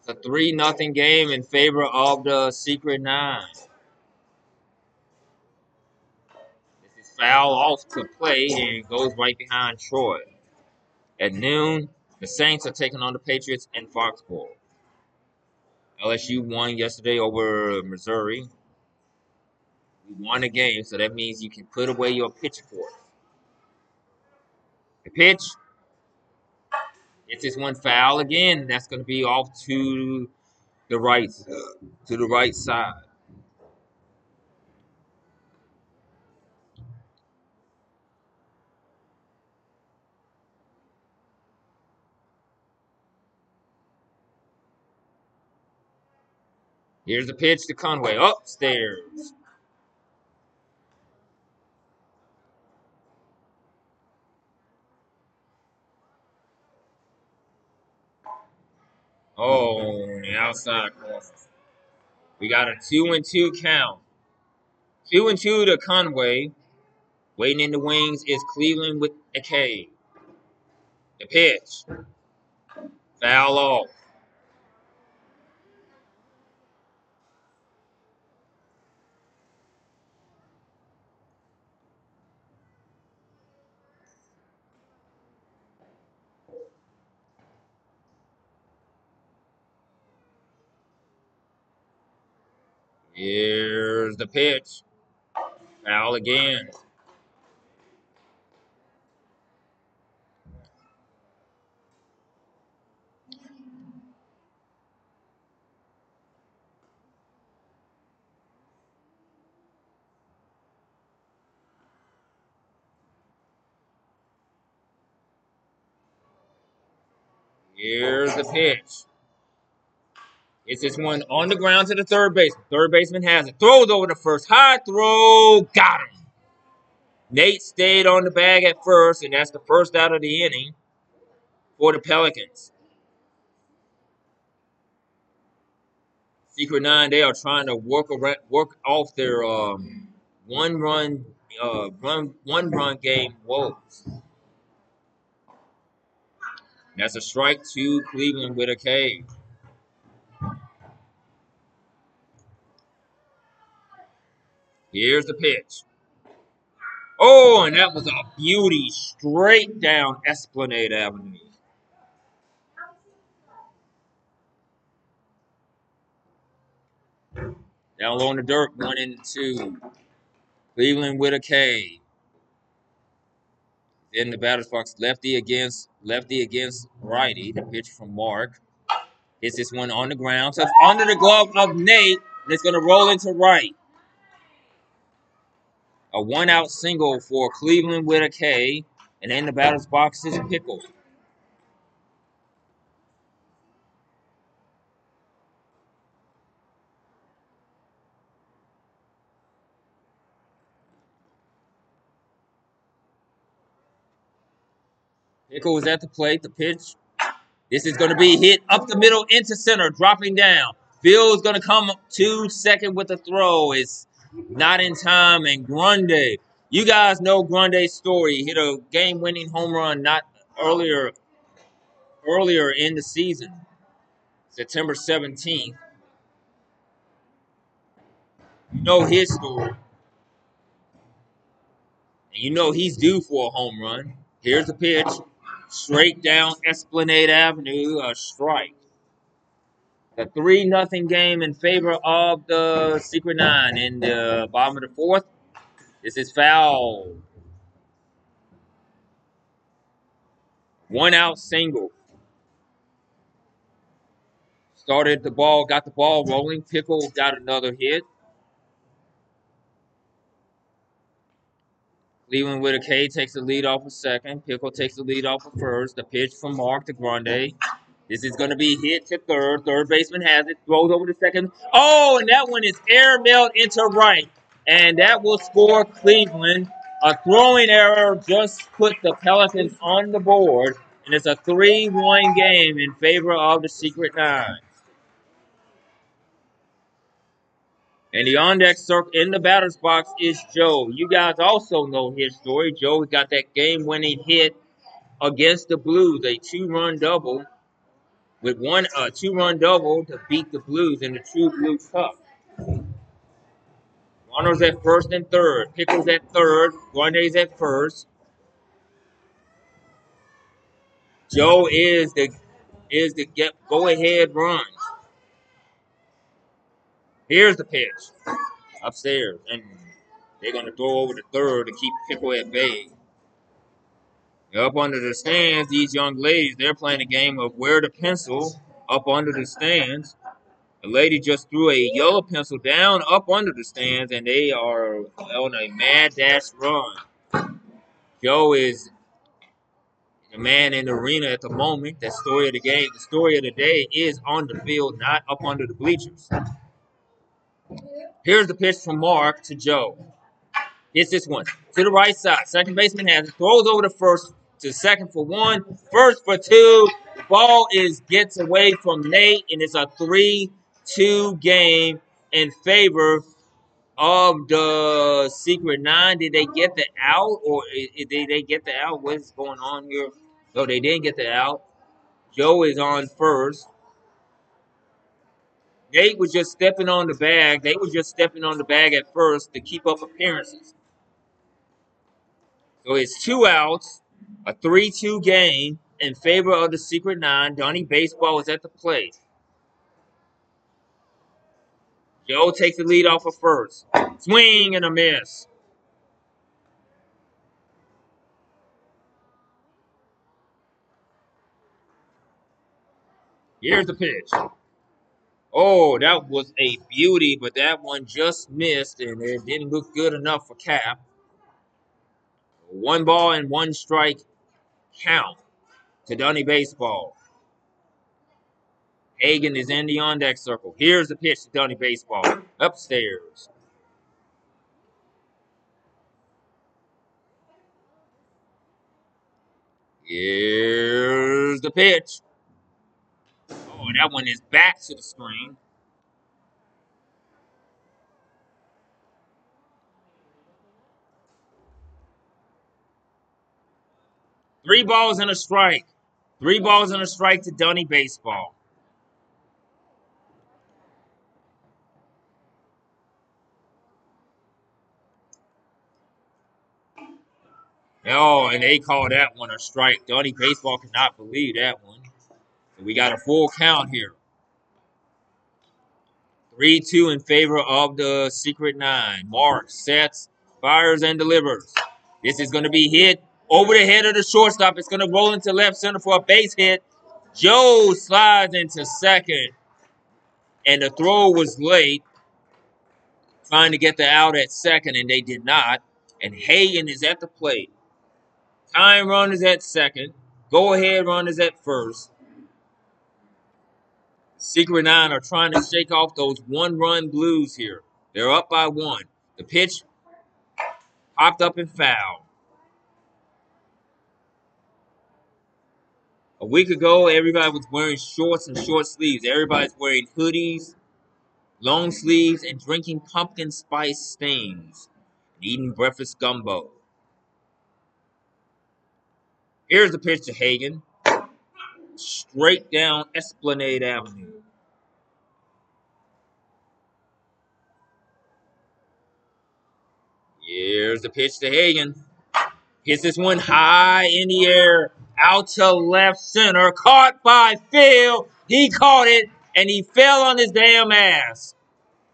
It's a 3 nothing game in favor of the Secret Nine. This is foul off to play and goes right behind Troy. At noon, the Saints are taking on the Patriots in Foxborough. LSU won yesterday over Missouri. We won a game, so that means you can put away your pitchfork. The pitch it's this one foul again. That's going to be off to the right, to the right side. Here's the pitch to Conway upstairs. Oh, the outside corner. We got a two and two count. Two and two to Conway. Waiting in the wings is Cleveland with a K. The pitch. Foul off. Here's the pitch. Foul again. Here's the pitch. It's this one on the ground to the third base. Third baseman has it. Throws over the first. High throw. Got him. Nate stayed on the bag at first, and that's the first out of the inning for the Pelicans. Secret Nine, they are trying to work around, work off their um, one run, uh, run one run game woes. That's a strike to Cleveland with a K. Here's the pitch. Oh, and that was a beauty straight down Esplanade Avenue. Down low in the dirt, one and two. Cleveland with a K. In the batter's box, lefty against lefty against righty. The pitch from Mark. Hits this one on the ground. So under the glove of Nate. And it's going to roll into right. A one out single for Cleveland with a K. And in the batter's box is Pickle. Pickle is at the plate. The pitch. This is going to be hit up the middle into center, dropping down. Bill is going to come to second with the throw. It's not in time. And Grande. you guys know Grande's story. He hit a game-winning home run not earlier earlier in the season, September 17th. You know his story. And you know he's due for a home run. Here's the pitch. Straight down Esplanade Avenue, a strike. The 3 nothing game in favor of the Secret Nine in the bottom of the fourth. This is foul. One out single. Started the ball, got the ball rolling. Pickle got another hit. Cleveland with a K takes the lead off of second. Pickle takes the lead off of first. The pitch from Mark to Grundy. This is going to be hit to third. Third baseman has it. Throws over to second. Oh, and that one is air mailed into right. And that will score Cleveland. A throwing error just put the Pelicans on the board. And it's a 3 1 game in favor of the Secret Nine. And the on deck circle in the batter's box is Joe. You guys also know his story. Joe got that game winning hit against the Blues, a two run double with one uh, two run double to beat the Blues in the True Blue Cup. Runners at first and third. Pickles at third. Grundy's at first. Joe is the is the get go ahead run. Here's the pitch. Upstairs. And they're going to throw over the third to keep Pickle at bay. Up under the stands, these young ladies, they're playing a game of where the pencil up under the stands. The lady just threw a yellow pencil down up under the stands, and they are on a mad dash run. Joe is the man in the arena at the moment. The story of the game, the story of the day is on the field, not up under the bleachers. Here's the pitch from Mark to Joe. It's this one to the right side. Second baseman has it. Throws over the first to second for one, first for two. Ball is gets away from Nate, and it's a three-two game in favor of the Secret Nine. Did they get the out, or did they get the out? What's going on here? No, they didn't get the out. Joe is on first. Nate was just stepping on the bag. They were just stepping on the bag at first to keep up appearances. So it's two outs, a 3 2 game in favor of the Secret Nine. Donnie Baseball is at the plate. Joe takes the lead off of first. Swing and a miss. Here's the pitch. Oh, that was a beauty, but that one just missed, and it didn't look good enough for Cap. One ball and one strike count to Dunny Baseball. Hagen is in the on deck circle. Here's the pitch to Dunny Baseball. Upstairs. Here's the pitch. Oh, that one is back to the screen. Three balls and a strike. Three balls and a strike to Dunny Baseball. Oh, and they call that one a strike. Dunny Baseball cannot believe that one. We got a full count here. 3 2 in favor of the Secret Nine. Mark sets, fires, and delivers. This is going to be hit over the head of the shortstop. It's going to roll into left center for a base hit. Joe slides into second. And the throw was late, trying to get the out at second, and they did not. And Hagen is at the plate. Time run is at second. Go ahead run is at first. Secret Nine are trying to shake off those one run blues here. They're up by one. The pitch popped up and foul. A week ago, everybody was wearing shorts and short sleeves. Everybody's wearing hoodies, long sleeves, and drinking pumpkin spice stains. And eating breakfast gumbo. Here's the pitch to Hagen. Straight down Esplanade Avenue. Here's the pitch to Hagen. Hits this one high in the air, out to left center, caught by Phil. He caught it, and he fell on his damn ass.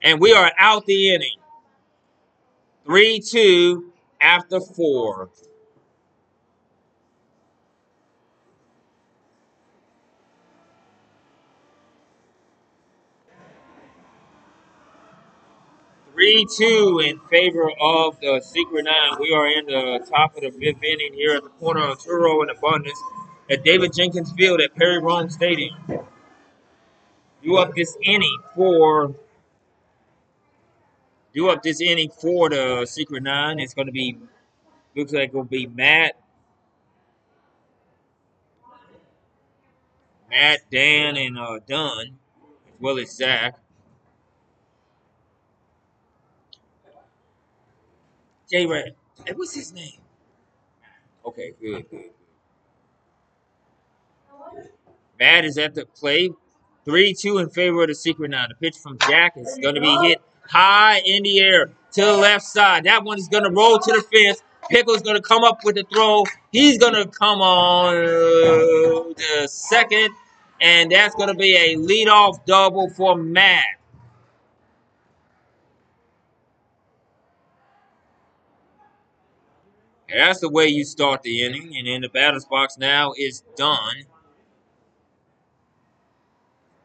And we are out the inning. 3 2 after four. Three two in favor of the Secret Nine. We are in the top of the fifth inning here at the corner of Tureaud and Abundance at David Jenkins Field at Perry Roehm Stadium. You up this inning for do up this inning for the Secret Nine. It's going to be looks like it'll be Matt, Matt, Dan, and uh, Dunn, as well as Zach. J Red. Hey, what's his name? Okay, good, good. Matt is at the plate. 3 2 in favor of the Secret now. The pitch from Jack is going to be hit high in the air to the left side. That one is going to roll to the fence. Pickle's going to come up with the throw. He's going to come on uh, the second, and that's going to be a leadoff double for Matt. That's the way you start the inning. And in the batter's box now is done.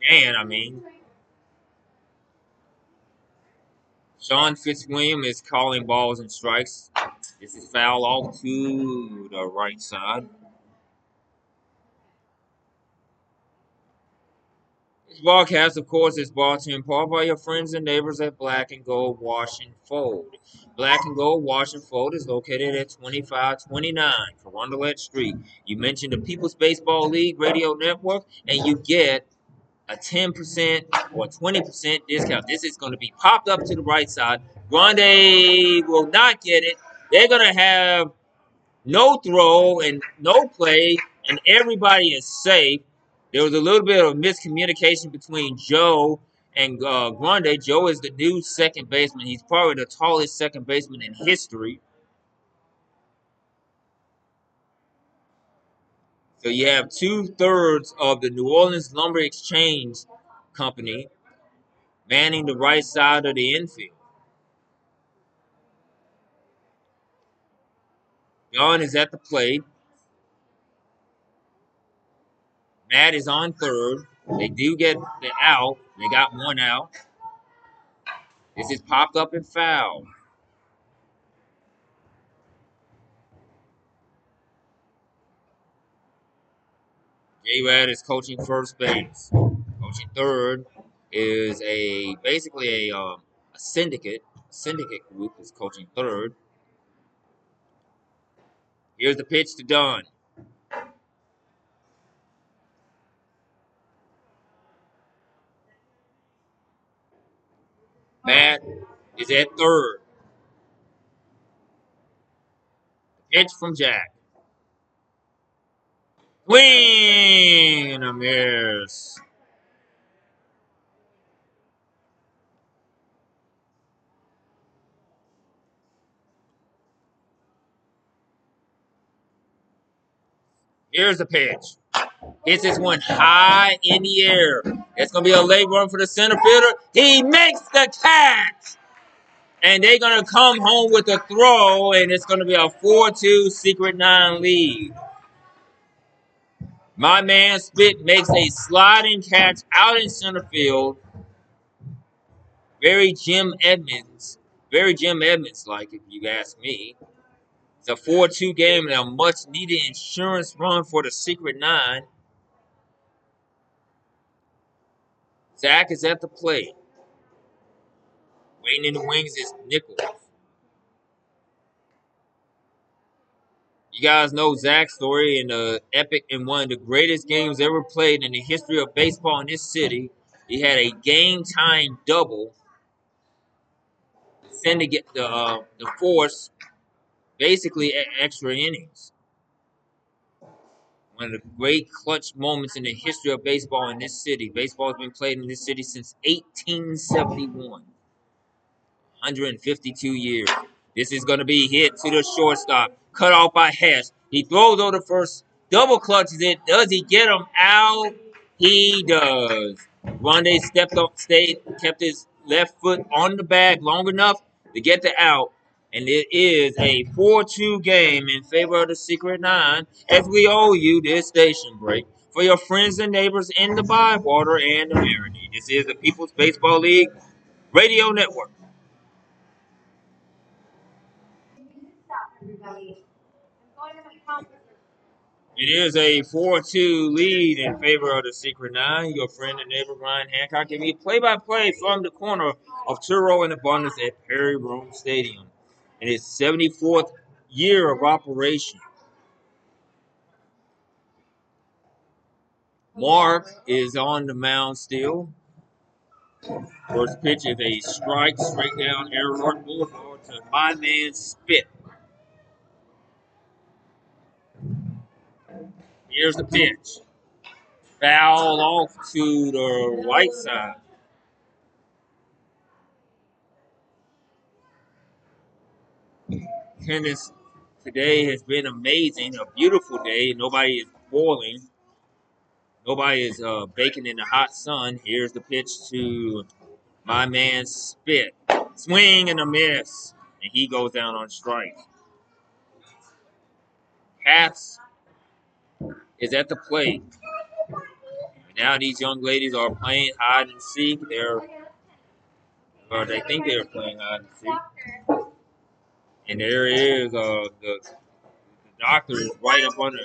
Dan, I mean. Sean Fitzwilliam is calling balls and strikes. This is foul off to the right side. This broadcast, of course, is brought to you in part by your friends and neighbors at Black and Gold Wash and Fold. Black and Gold Wash and Fold is located at 2529 Carondelet Street. You mentioned the People's Baseball League Radio Network, and you get a 10% or 20% discount. This is going to be popped up to the right side. Grande will not get it. They're going to have no throw and no play, and everybody is safe. There was a little bit of miscommunication between Joe and uh, Grande. Joe is the new second baseman. He's probably the tallest second baseman in history. So you have two thirds of the New Orleans Lumber Exchange Company manning the right side of the infield. John is at the plate. Matt is on third. They do get the out. They got one out. This is popped up and foul. J-Rad is coaching first base. Coaching third is a basically a, um, a syndicate. syndicate group is coaching third. Here's the pitch to Dunn. Matt is at third. Pitch from Jack. Swing a miss. Here's the pitch. Hits this one high in the air. It's going to be a late run for the center fielder. He makes the catch. And they're going to come home with a throw, and it's going to be a 4-2 Secret 9 lead. My man Spit makes a sliding catch out in center field. Very Jim Edmonds. Very Jim Edmonds like, if you ask me. It's a 4-2 game and a much needed insurance run for the Secret Nine. Zach is at the plate. Waiting in the wings is Nichols. You guys know Zach's story in the epic and one of the greatest games ever played in the history of baseball in this city. He had a game time double. Send to get the uh, the force basically extra innings. One of the great clutch moments in the history of baseball in this city. Baseball has been played in this city since 1871. 152 years. This is going to be hit to the shortstop. Cut off by Hess. He throws over the first. Double clutches it. Does he get him out? He does. Rondé stepped up, stayed, kept his left foot on the bag long enough to get the out and it is a 4-2 game in favor of the Secret Nine as we owe you this station break for your friends and neighbors in the Bywater and the Marigny. This is the People's Baseball League Radio Network. It is a 4-2 lead in favor of the Secret Nine. Your friend and neighbor Ryan Hancock giving you play-by-play from the corner of Tureaud and Abundance at Perry Roehm Stadium in its 74th year of operation. Mark is on the mound still. First pitch is a strike straight down Earhart Boulevard to my man Spit. Here's the pitch. Foul off to the right side. Tennis today has been amazing. A beautiful day. Nobody is boiling. Nobody is uh, baking in the hot sun. Here's the pitch to my man Spit. Swing and a miss. And he goes down on strike. Hats is at the plate. Now these young ladies are playing hide and seek. They're, or they think they're playing hide and seek. And there is uh, the, the doctor is right up under.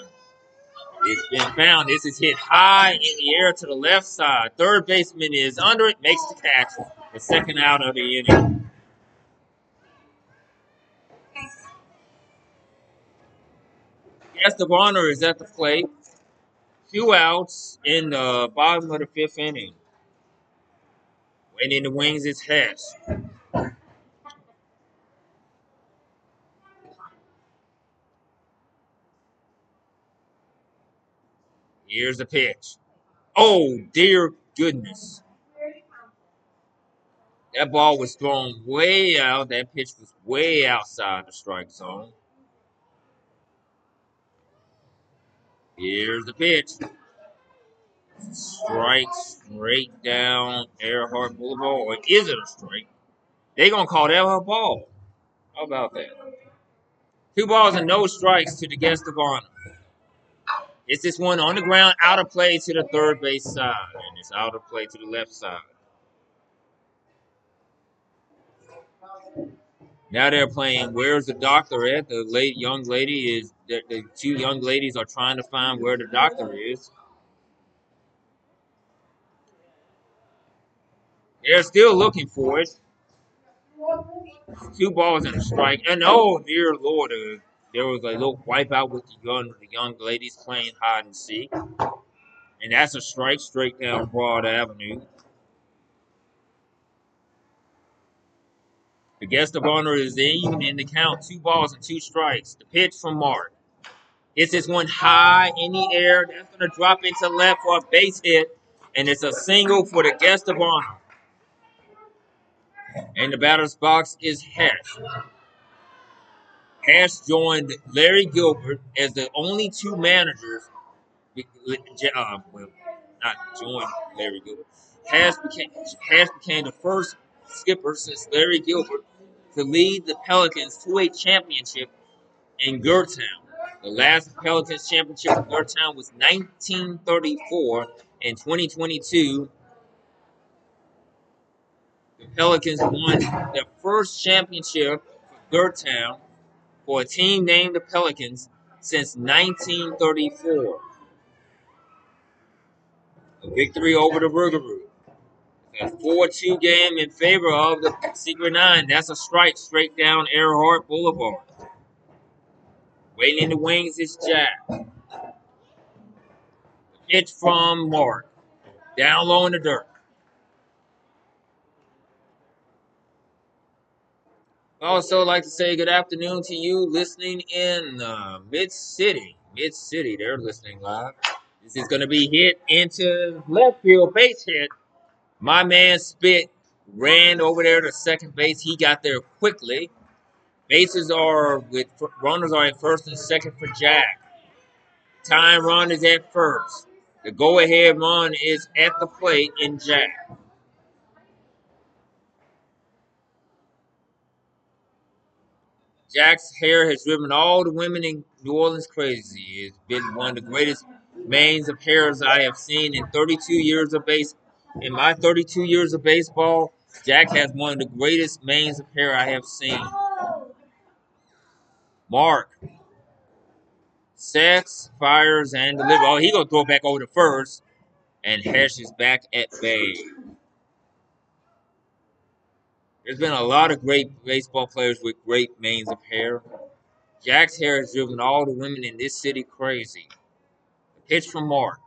It's been found. This is hit high in the air to the left side. Third baseman is under it, makes the catch. The second out of the inning. Guest of honor is at the plate. Two outs in the bottom of the fifth inning. Waiting in the wings is Hess. Here's the pitch. Oh, dear goodness. That ball was thrown way out. That pitch was way outside the strike zone. Here's the pitch. strike straight down Earhart Boulevard, or is it a strike? They're gonna call that a ball. How about that? Two balls and no strikes to the guest of honor. It's this one on the ground, out of play to the third base side, and it's out of play to the left side. Now they're playing. Where's the doctor at? The late young lady is. The, the two young ladies are trying to find where the doctor is. They're still looking for it. Two balls and a strike. And oh, dear Lord, uh, there was a little wipeout with the young, the young ladies playing hide and seek. And that's a strike straight down Broad Avenue. The guest of honor is in in the count. Two balls and two strikes. The pitch from Mark. It's this one high in the air. That's going to drop into left for a base hit. And it's a single for the guest of honor. And the batter's box is Hash. Hash joined Larry Gilbert as the only two managers. Uh, well, not joined Larry Gilbert. Hash became, Hash became the first skipper since Larry Gilbert to lead the Pelicans to a championship in Gertown. The last Pelicans championship in Gertown was 1934 and 2022. The Pelicans won their first championship for Gertown for a team named the Pelicans since 1934. A victory over the Rougarou. A 4-2 game in favor of the Secret Nine. That's a strike straight down Earhart Boulevard. Waiting in the wings is Jack. It's from Mark. Down low in the dirt. Also, like to say good afternoon to you listening in uh, Mid City. Mid City, they're listening live. This is going to be hit into left field, base hit. My man Spit ran over there to second base. He got there quickly. Bases are with runners are in first and second for Jack. Time run is at first. The go ahead run is at the plate in Jack. Jack's hair has driven all the women in New Orleans crazy. It's been one of the greatest manes of hairs I have seen in 32 years of base. In my 32 years of baseball, Jack has one of the greatest manes of hair I have seen. Mark. Sets, fires, and delivers. Oh, he gonna throw it back over to first. And Hesh is back at bay. There's been a lot of great baseball players with great manes of hair. Jack's hair has driven all the women in this city crazy. The pitch from Mark.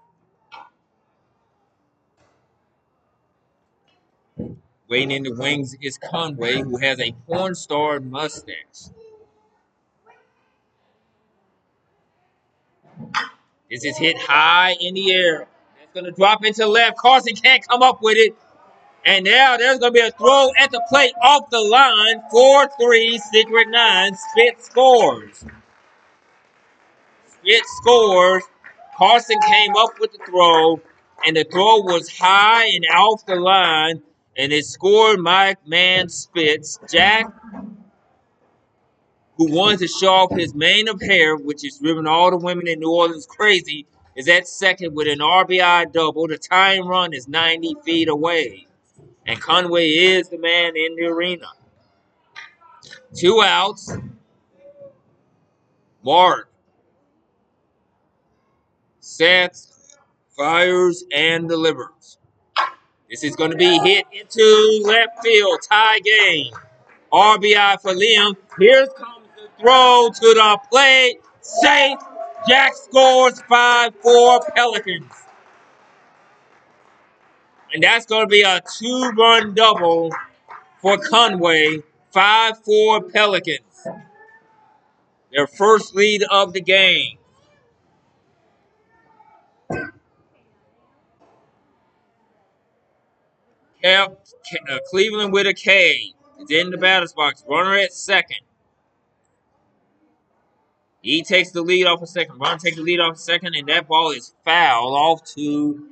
Waiting in the wings is Conway, who has a porn star mustache. This is hit high in the air. It's going to drop into left. Carson can't come up with it. And now there's going to be a throw at the plate off the line. 4 3, Secret 9. Spit scores. Spit scores. Carson came up with the throw, and the throw was high and off the line, and it scored my man Spitz. Jack, who wanted to show off his mane of hair, which has driven all the women in New Orleans crazy, is at second with an RBI double. The time run is 90 feet away. And Conway is the man in the arena. Two outs. Mark sets, fires, and delivers. This is going to be hit into left field. Tie game. RBI for Liam. Here comes the throw to the plate. Safe. Jack scores 5-4 Pelicans. And that's going to be a two run double for Conway. 5 4 Pelicans. Their first lead of the game. Kept, uh, Cleveland with a K. It's in the batter's box. Runner at second. He takes the lead off a second. Runner takes the lead off a second, and that ball is foul off to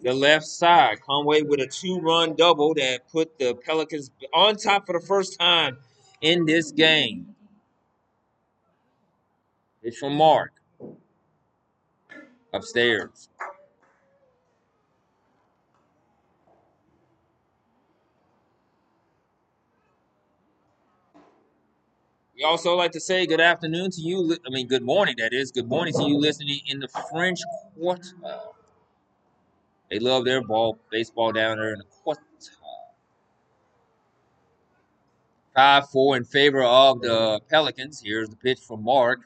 the left side. Conway with a two-run double that put the Pelicans on top for the first time in this game. It's from Mark. Upstairs. We also like to say good afternoon to you. I mean, good morning, that is. Good morning to you listening in the French Quarter. They love their ball, baseball down there in the quarter. 5 4 in favor of the Pelicans. Here's the pitch from Mark.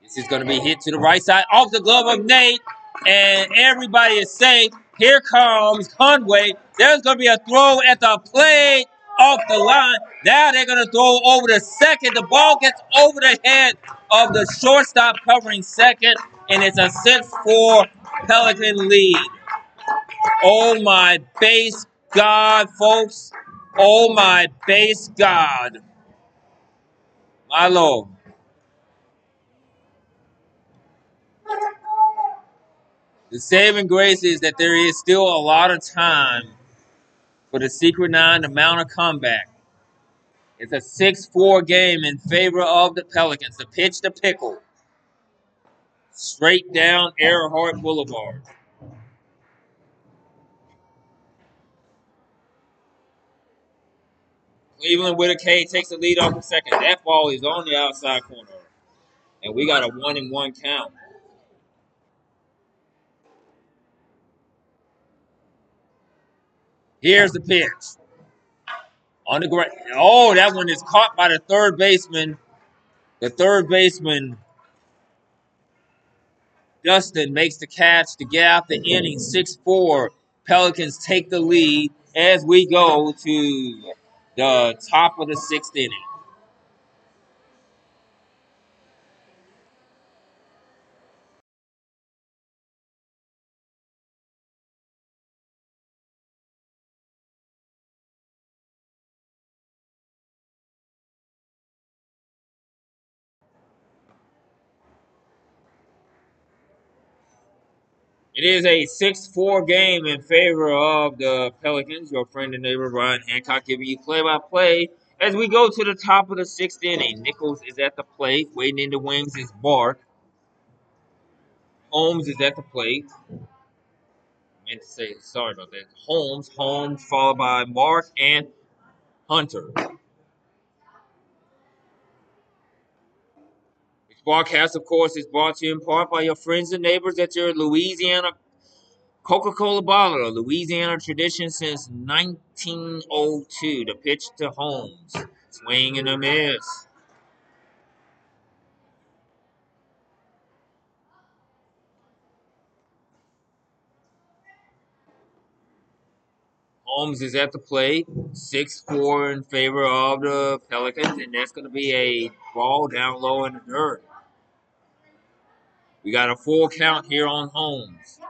This is going to be hit to the right side off the glove of Nate. And everybody is safe. Here comes Conway. There's going to be a throw at the plate off the line. Now they're going to throw over the second. The ball gets over the head of the shortstop covering second. And it's a 6 4 Pelican lead. Oh my base God, folks. Oh my base God. My Lord. The saving grace is that there is still a lot of time for the Secret Nine to mount a comeback. It's a 6 4 game in favor of the Pelicans. The pitch to Pickle. Straight down Earhart Boulevard. Cleveland with a K takes the lead off the second. That ball is on the outside corner. And we got a one and one count. Here's the pitch. On the ground. Oh, that one is caught by the third baseman. The third baseman, Dustin, makes the catch to get out the inning. 6 4. Pelicans take the lead as we go to the top of the sixth inning. It is a 6 4 game in favor of the Pelicans. Your friend and neighbor Ryan Hancock giving you play by play as we go to the top of the sixth inning. Nichols is at the plate. Waiting in the wings is Mark. Holmes is at the plate. I meant to say, sorry about that. Holmes. Holmes followed by Mark and Hunter. Broadcast, of course, is brought to you in part by your friends and neighbors at your Louisiana Coca-Cola bottler. Louisiana tradition since 1902. The pitch to Holmes. Swing and a miss. Holmes is at the plate. 6-4 in favor of the Pelicans, and that's going to be a ball down low in the dirt. We got a full count here on Holmes.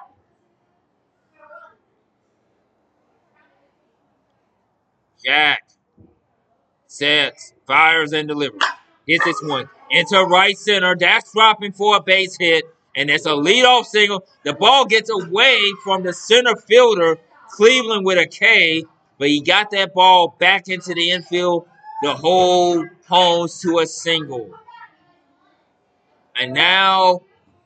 Jack sets, fires, and delivers. Hits this one into right center. That's dropping for a base hit, and it's a leadoff single. The ball gets away from the center fielder, Cleveland with a K, but he got that ball back into the infield to hold Holmes to a single. And now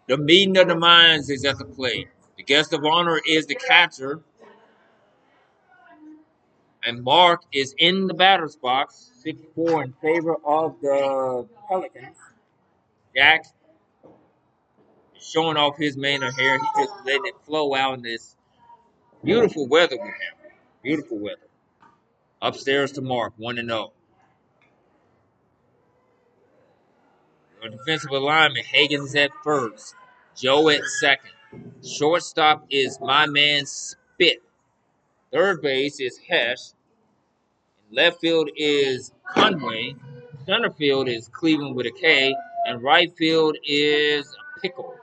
the meeting of the minds is at the plate. The guest of honor is the catcher. And Mark is in the batter's box, 6-4 in favor of the Pelicans. Jack is showing off his mane of hair. He just letting it flow out in this beautiful weather we have. Beautiful weather. Upstairs to Mark, 1 and 0. Our defensive alignment, Hagen's at first. Joe at second. Shortstop is my man Spit. Third base is Hesh. Left field is Conway. Center field is Cleveland with a K. And right field is Pickle.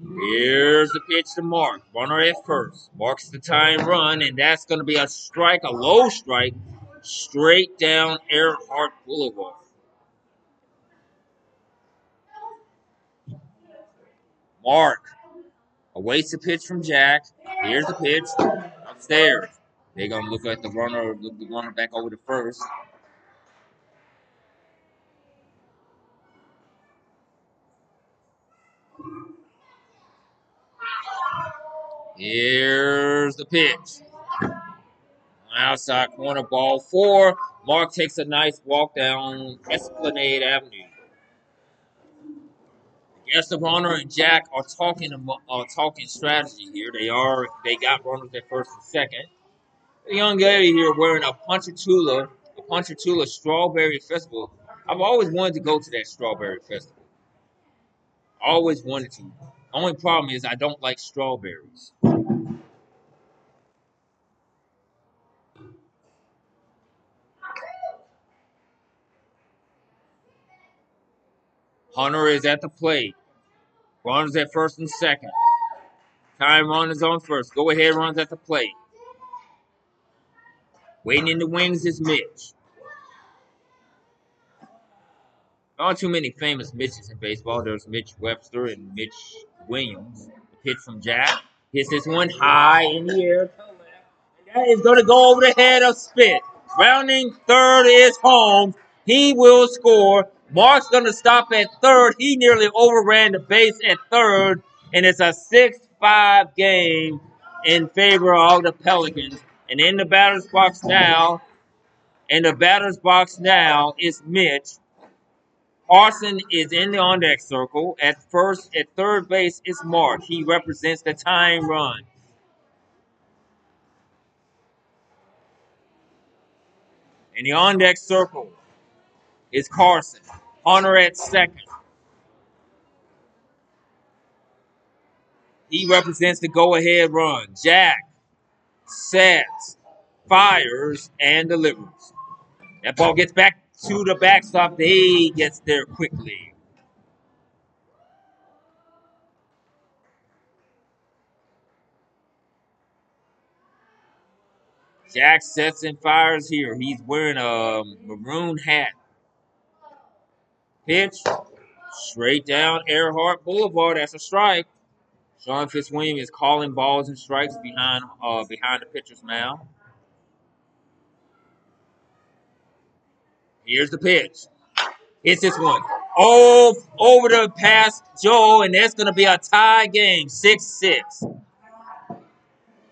Here's the pitch to Mark. Runner at first. Marks the time run, and that's going to be a strike, a low strike, straight down Earhart Boulevard. Mark awaits the pitch from Jack. Here's the pitch upstairs. They're gonna look at the runner, look the runner back over to first. Here's the pitch. Outside corner ball four. Mark takes a nice walk down Esplanade Avenue. Runner and Jack are talking uh, talking strategy here. They are they got runners at first and second. The young lady here wearing a Ponchatoula, a Ponchatoula Strawberry Festival. I've always wanted to go to that Strawberry Festival. Always wanted to. Only problem is I don't like strawberries. Hunter is at the plate. Runners at first and second. Time runners on first. Go ahead, runs at the plate. Waiting in the wings is Mitch. Not too many famous Mitches in baseball. There's Mitch Webster and Mitch Williams. Pitch from Jack. Hits this one high in the air. That is going to go over the head of Spit. Rounding third is Holmes. He will score. Mark's going to stop at third. He nearly overran the base at third. And it's a 6-5 game in favor of the Pelicans. And in the batter's box now, in the batter's box now is Mitch. Arson is in the on deck circle. At first, at third base is Mark. He represents the time run. In the on deck circle is Carson. Hunter at second. He represents the go ahead run. Jack sets, fires, and delivers. That ball gets back to the backstop. They gets there quickly. Jack sets and fires here. He's wearing a maroon hat. Pitch straight down Earhart Boulevard. That's a strike. Sean Fitzwilliam is calling balls and strikes behind uh, behind the pitcher's mound. Here's the pitch. It's this one. Oh, over the past Joe, and that's going to be a tie game, 6 6.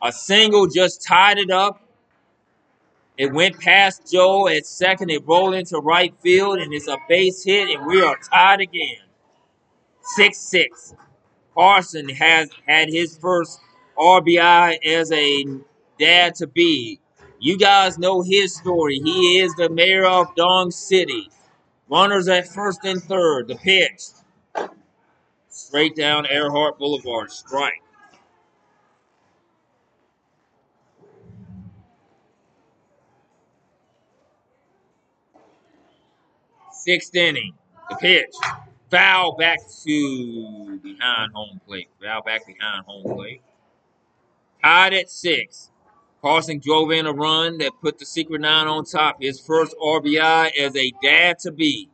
A single just tied it up. It went past Joe at second. It rolled into right field, and it's a base hit, and we are tied again. 6 6. Carson has had his first RBI as a dad to be. You guys know his story. He is the mayor of Dong City. Runners at first and third. The pitch. Straight down Earhart Boulevard. Strike. Sixth inning. The pitch. Foul back to behind home plate. Foul back behind home plate. Tied at six. Carson drove in a run that put the Secret Nine on top. His first RBI as a dad to be.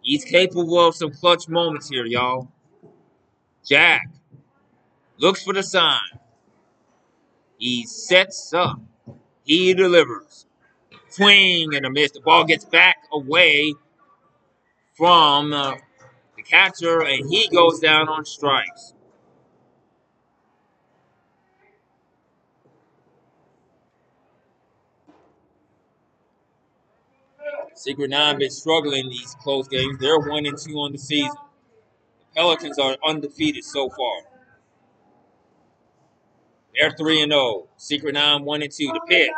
He's capable of some clutch moments here, y'all. Jack looks for the sign. He sets up. He delivers. Swing and a miss. The ball gets back away from uh, the catcher, and he goes down on strikes. Secret Nine been struggling these close games. They're one and two on the season. The Pelicans are undefeated so far. They're three and zero. Oh. Secret Nine one and two. The pitch,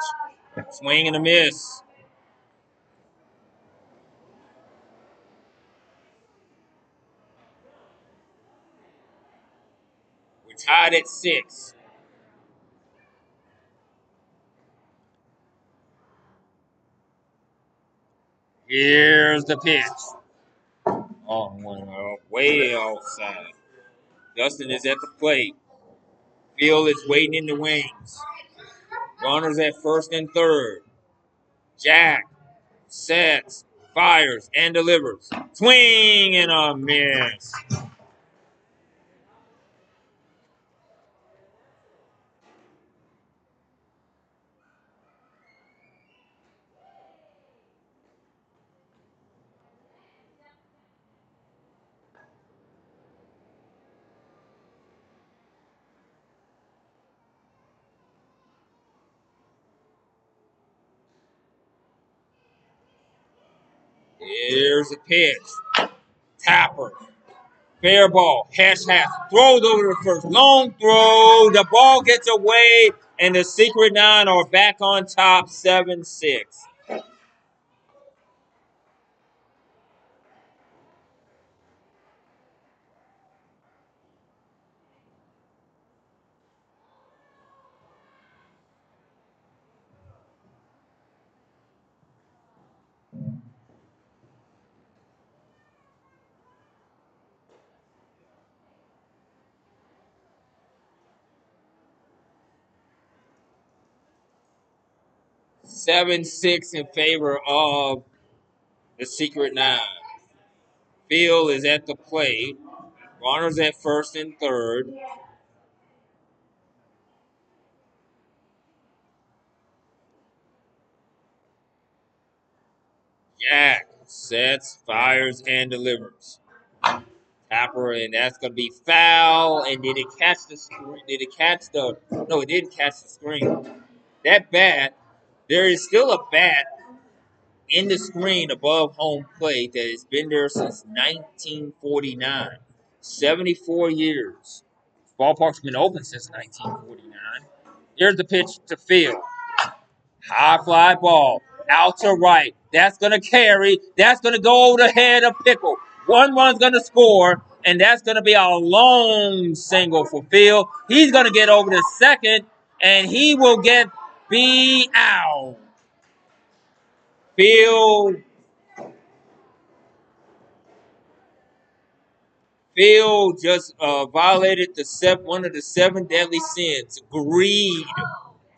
swing and a miss. We're tied at six. Here's the pitch. Oh, way outside. Dustin is at the plate. Field is waiting in the wings. Runners at first and third. Jack sets, fires, and delivers. Swing and a miss. Here's a pitch. Tapper. Fair ball. Hash hash. Throws over the first. Long throw. The ball gets away, and the Secret Nine are back on top 7 6. Seven six in favor of the Secret Nine. Phil is at the plate. Runners at first and third. Jack sets, fires, and delivers. Tapper, and that's gonna be foul. And did it catch the screen? Did it catch the? No, it didn't catch the screen. That bat, there is still a bat in the screen above home plate that has been there since 1949. 74 years. Ballpark's been open since 1949. Here's the pitch to Phil. High fly ball out to right. That's going to carry. That's going to go over the head of Pickle. One run's going to score, and that's going to be a long single for Phil. He's going to get over the second, and he will get B out. Phil. Phil just uh, violated the one of the seven deadly sins, greed.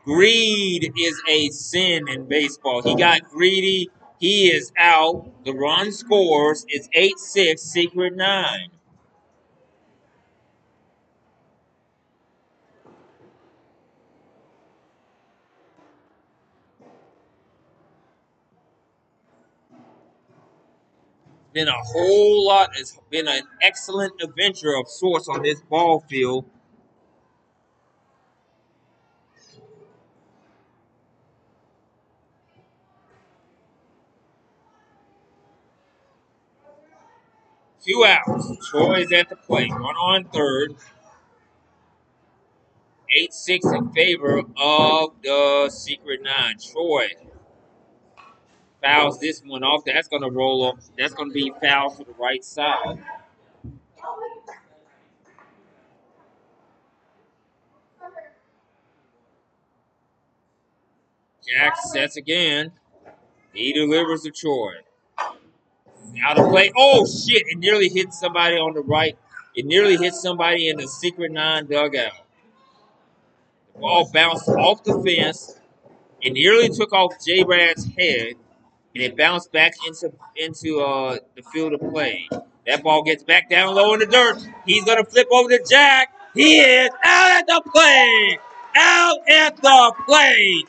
Greed is a sin in baseball. He got greedy. He is out. The run scores. It's 8 6, secret 9. Been a whole lot. It's been an excellent adventure of sorts on this ball field. Two outs. Troy is at the plate. One on third. 8 6 in favor of the Secret Nine. Troy fouls this one off. That's going to roll up. That's going to be foul for the right side. Jack sets again. He delivers to Troy. Out of play. Oh shit! It nearly hit somebody on the right. It nearly hit somebody in the secret nine dugout. The ball bounced off the fence. It nearly took off J Brad's head, and it bounced back into into uh, the field of play. That ball gets back down low in the dirt. He's gonna flip over to Jack. He is out at the plate. Out at the plate.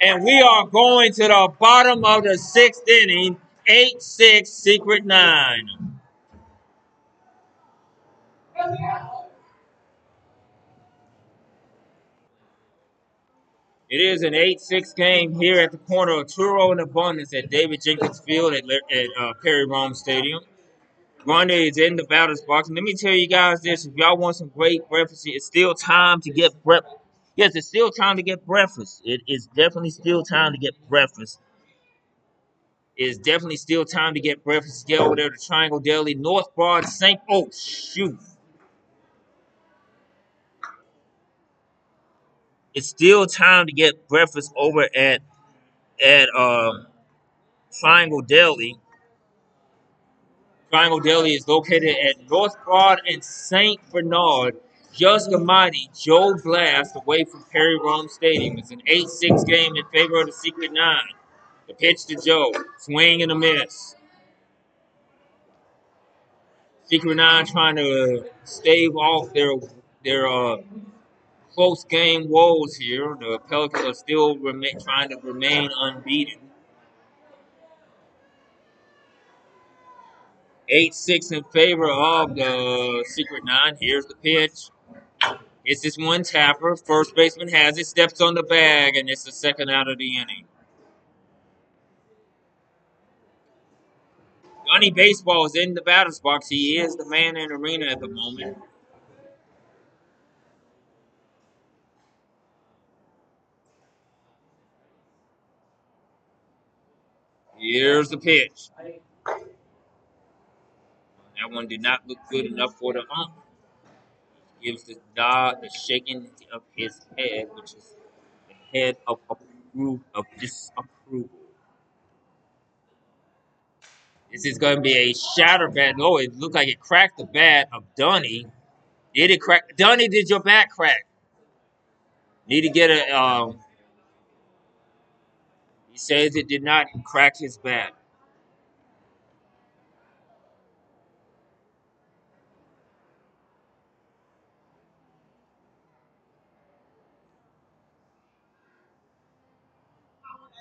And we are going to the bottom of the sixth inning. 8 6, secret nine. It is an 8 6 game here at the corner of Tureaud and Abundance at David Jenkins Field at, at uh, Perry Roehm Stadium. Grande is in the batter's box. And let me tell you guys this if y'all want some great breakfast, it's still time to get breakfast. Yes, it's still time to get breakfast. It is definitely still time to get breakfast. It is definitely still time to get breakfast. Get over there to Triangle Deli, North Broad, St. Oh, shoot. It's still time to get breakfast over at at um, Triangle Deli. Triangle Deli is located at North Broad and St. Bernard, just mighty Joe Blast away from Perry Roehm Stadium. It's an 8 6 game in favor of the Secret Nine. The pitch to Joe, swing and a miss. Secret Nine trying to stave off their their uh, close game woes here. The Pelicans are still remain, trying to remain unbeaten. 8 6 in favor of the Secret Nine. Here's the pitch. It's this one tapper. First baseman has it, steps on the bag, and it's the second out of the inning. Johnny Baseball is in the batter's box. He is the man in the arena at the moment. Here's the pitch. That one did not look good enough for the ump. Gives the nod, the shaking of his head, which is the head of approve of disapproval. This is going to be a shatter bat. No, it looked like it cracked the bat of Dunny. Did it crack? Dunny, did your bat crack? Need to get a. Um, says it did not crack his bat.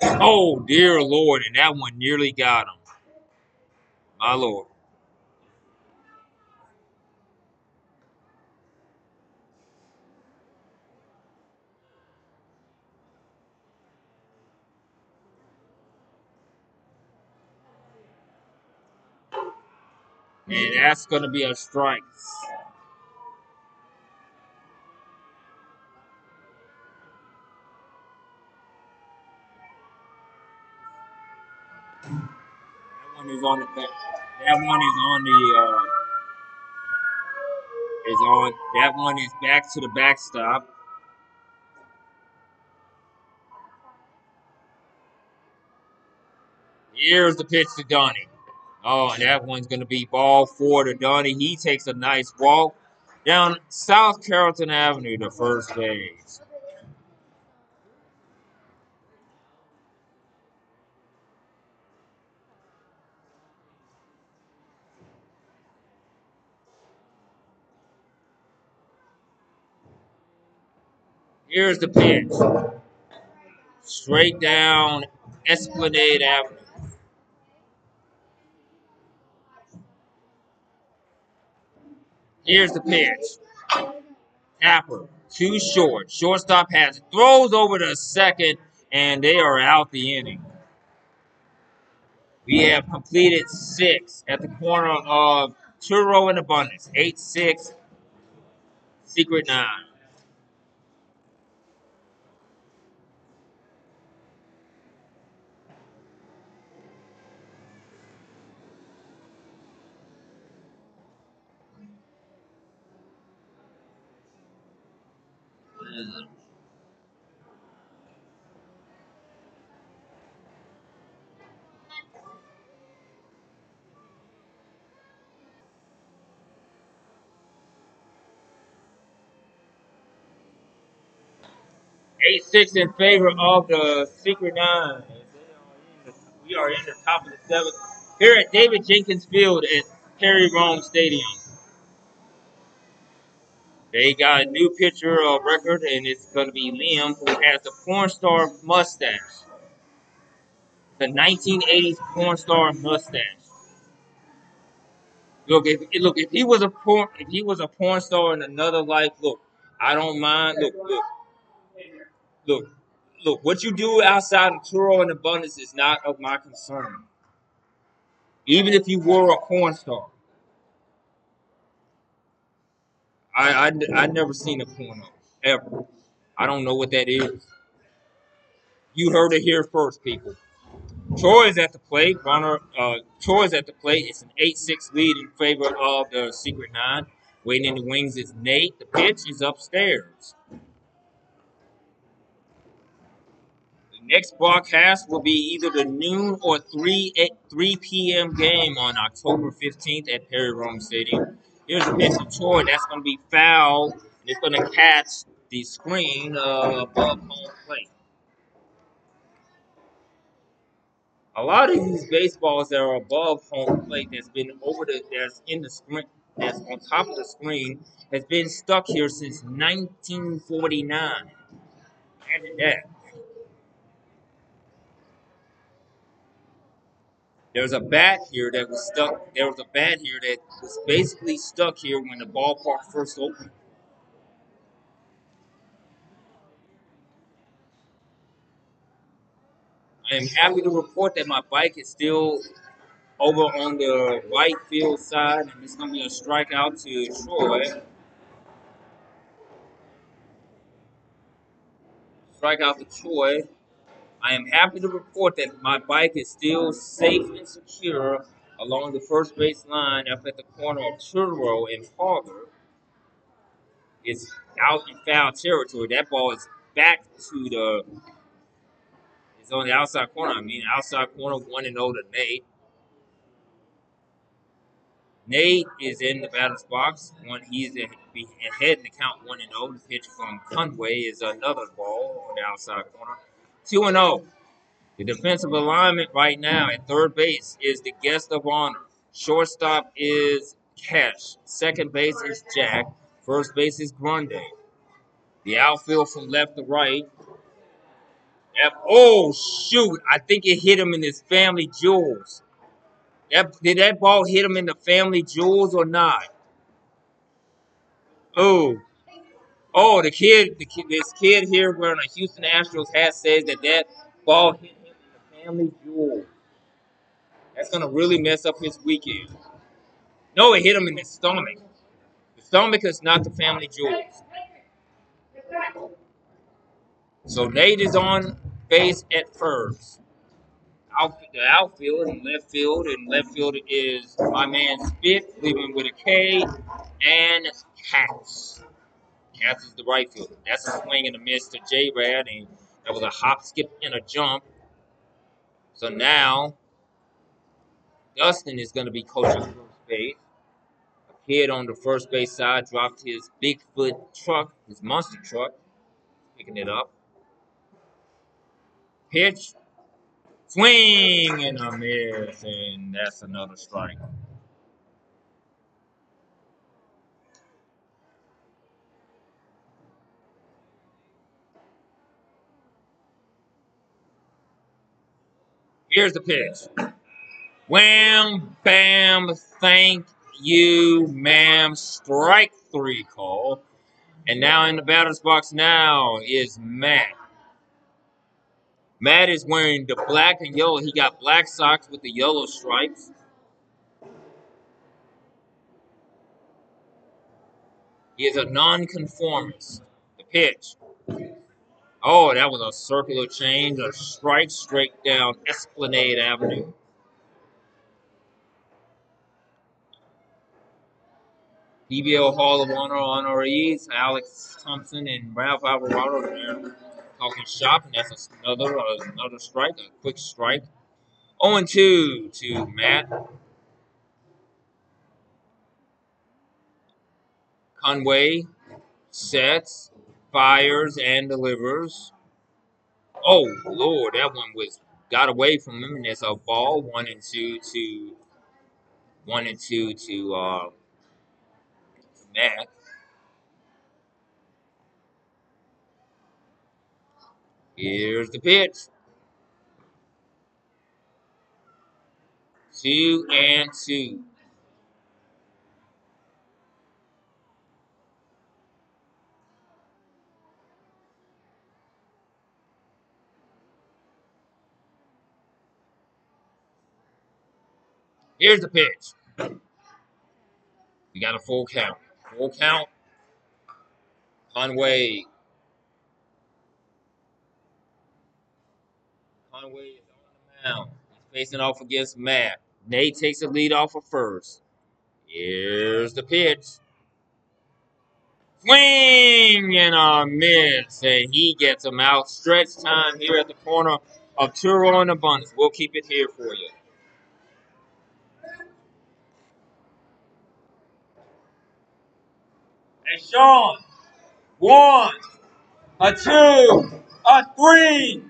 Oh, dear Lord. And that one nearly got him. My Lord. And that's going to be a strike. That one is on the back. That one is on the uh, is on. That one is back to the backstop. Here's the pitch to Donnie. Oh, that one's going to be ball four to Donnie. He takes a nice walk down South Carrollton Avenue to first base. Here's the pitch. Straight down Esplanade Avenue. Here's the pitch. Tapper, too short. Shortstop has it. Throws over to second, and they are out the inning. We have completed six at the corner of Tureaud and Abundance. 8 6, Secret 9. Eight six in favor of the Secret Nine. We are in the top of the seventh here at David Jenkins Field at Perry Roehm Stadium. They got a new pitcher of record, and it's going to be Liam, who has the porn star mustache. The 1980s porn star mustache. Look, if look if he was a porn if he was a porn star in another life, look, I don't mind. Look, look, look, look. What you do outside of Tureaud and Abundance is not of my concern. Even if you were a porn star. I, I, I never seen a porno ever. I don't know what that is. You heard it here first, people. Troy is at the plate. Runner, uh, Troy is at the plate. It's an 8-6 lead in favor of the Secret Nine. Waiting in the wings is Nate. The pitch is upstairs. The next broadcast will be either the noon or 3 at 3 p.m. game on October 15th at Perry Roehm Stadium. Here's a piece of toy That's going to be foul. It's going to catch the screen above home plate. A lot of these baseballs that are above home plate that's been over the that's in the screen that's on top of the screen has been stuck here since 1949. Imagine that. There's a bat here that was stuck. There was a bat here that was basically stuck here when the ballpark first opened. I am happy to report that my bike is still over on the right field side, and it's going to be a strikeout to Troy. Strikeout to Troy. I am happy to report that my bike is still safe and secure along the first base line up at the corner of Tureaud and Parker. It's out in foul territory. That ball is back to the. It's on the outside corner. I mean, outside corner, 1 and 0 to Nate. Nate is in the batter's box. One, he's ahead in the count 1 and 0. The pitch from Conway is another ball on the outside corner. 2 and 0. The defensive alignment right now at third base is the guest of honor. Shortstop is Cash. Second base is Jack. First base is Grundy. The outfield from left to right. Oh, shoot. I think it hit him in his family jewels. That, did that ball hit him in the family jewels or not? Oh. Oh, the kid, the kid, this kid here wearing a Houston Astros hat says that that ball hit him in the family jewels. That's going to really mess up his weekend. No, it hit him in the stomach. The stomach is not the family jewels. So Nate is on base at first. Out, the outfield and left field, and left field is my man Spit, leaving with a K, and Katz. Is the right fielder. That's a swing and a miss to J Rad, and that was a hop, skip, and a jump. So now, Dustin is going to be coaching first base. A kid on the first base side dropped his Bigfoot truck, his monster truck, picking it up. Pitch, swing, and a miss, and that's another strike. Here's the pitch. Wham, bam, thank you, ma'am. Strike three call. And now in the batter's box now is Matt. Matt is wearing the black and yellow. He got black socks with the yellow stripes. He is a nonconformist. The pitch. Oh, that was a circular change, a strike straight down Esplanade Avenue. PBL Hall of Honor honorees, Alex Thompson and Ralph Alvarado there talking shop, and that's another uh, another strike, a quick strike. 0 2 to Matt. Conway sets, fires, and delivers. Oh Lord, that one was got away from him, and it's a ball. One and two to one and two to uh, Matt. Here's the pitch. Two and two. Here's the pitch. We got a full count. Full count. Conway. Conway is on the mound. He's facing off against Matt. Nate takes the lead off of first. Here's the pitch. Swing and a miss. And he gets him out. Stretch time here at the corner of Tureaud and Abundance. We'll keep it here for you. Hey, Sean. One, a two, a three.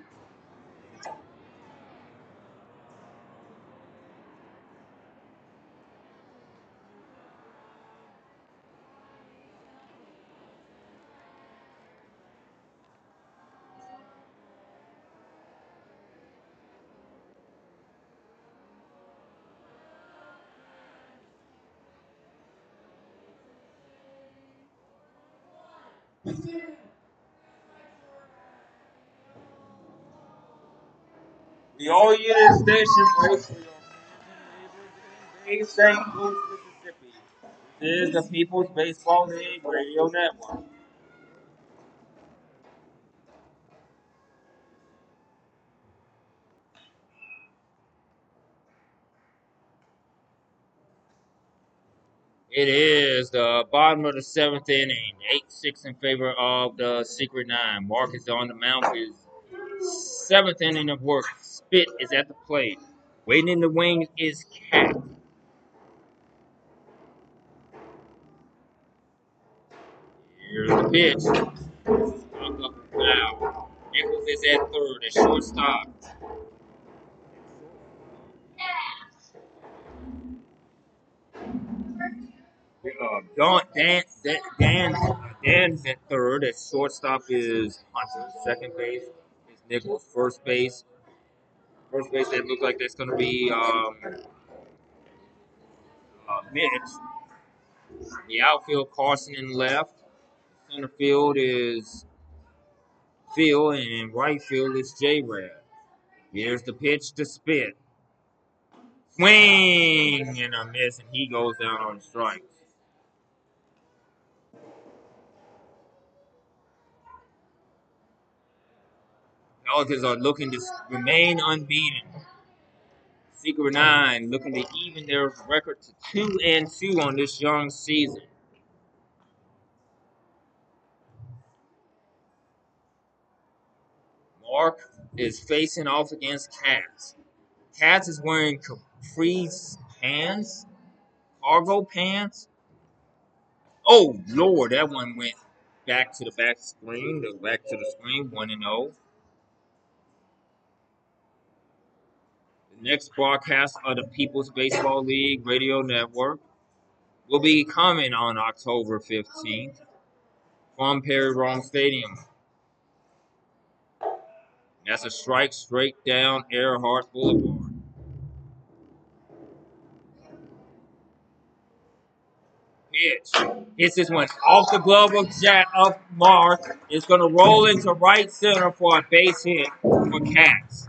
All unit station breaks for East St. Louis, Mississippi. This is the People's Baseball League Radio Network. It is the bottom of the seventh inning. 8-6 in favor of the Secret Nine. Marcus on the mound is seventh inning of work. Spit is at the plate. Waiting in the wings is Cat. Here's the pitch. Stopped up foul. Nichols is at third, at shortstop. Uh, Don, Dan, Dan, Dan, Dan's at third. At shortstop is Hunter. Second base Nichols. First base, first base that looks like that's going to be um, uh, Mitch. The outfield Carson in left. Center field is Phil, and right field is J Rad. Here's the pitch to Spit. Swing and a miss, and he goes down on strikes. Pelicans are looking to remain unbeaten. Secret Nine looking to even their record to two and two on this young season. Mark is facing off against Cats. Cats is wearing capris pants, cargo pants. Oh Lord, that one went back to the back screen, back to the screen, one and zero. Next broadcast of the People's Baseball League Radio Network will be coming on October 15th from Perry Roehm Stadium. That's a strike straight down Earhart Boulevard. Pitch. This one off the glove of Jack of Mark. It's going to roll into right center for a base hit for Cats.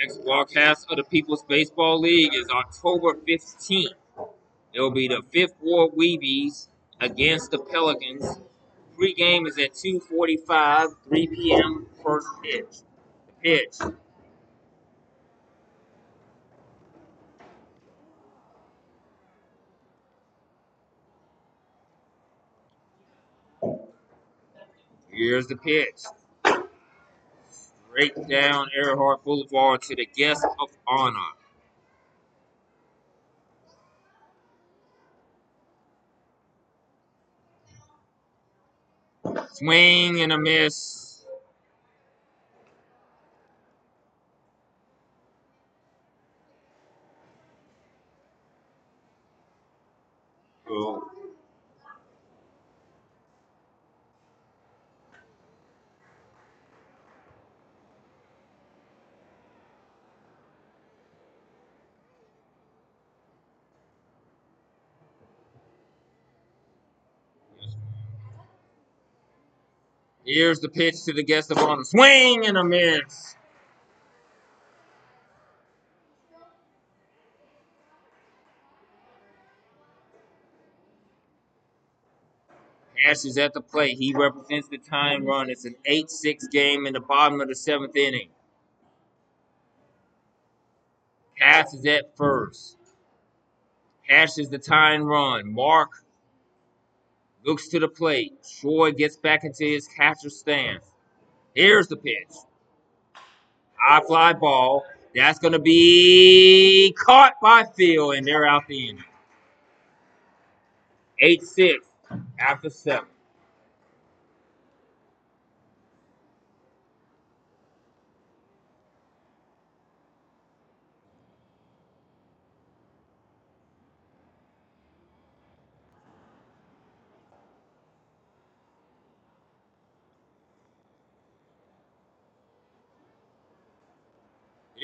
Next broadcast of the People's Baseball League is October 15th. It will be the fifth Ward Weebies against the Pelicans. Pre-game is at 2.45, 3 p.m. first pitch. The pitch. Here's the pitch straight down Earhart Boulevard to the guest of honor. Swing and a miss. Oh. Here's the pitch to the guest of honor. Swing and a miss. Ash is at the plate. He represents the time run. It's an 8-6 game in the bottom of the seventh inning. Cass is at first. Cash is the time run. Mark looks to the plate. Troy gets back into his catcher stance. Here's the pitch. High fly ball. That's going to be caught by Phil, and they're out the inning. 8 6 after 7.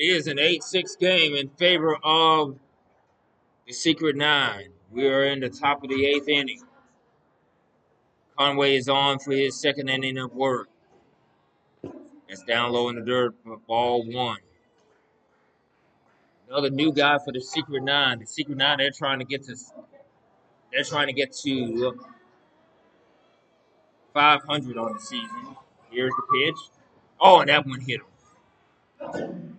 It is an 8-6 game in favor of the Secret Nine. We are in the top of the eighth inning. Conway is on for his second inning of work. It's down low in the dirt for ball one. Another new guy for the Secret Nine. The Secret Nine, they're trying to get to they're trying to get to 500 on the season. Here's the pitch. Oh, and that one hit him.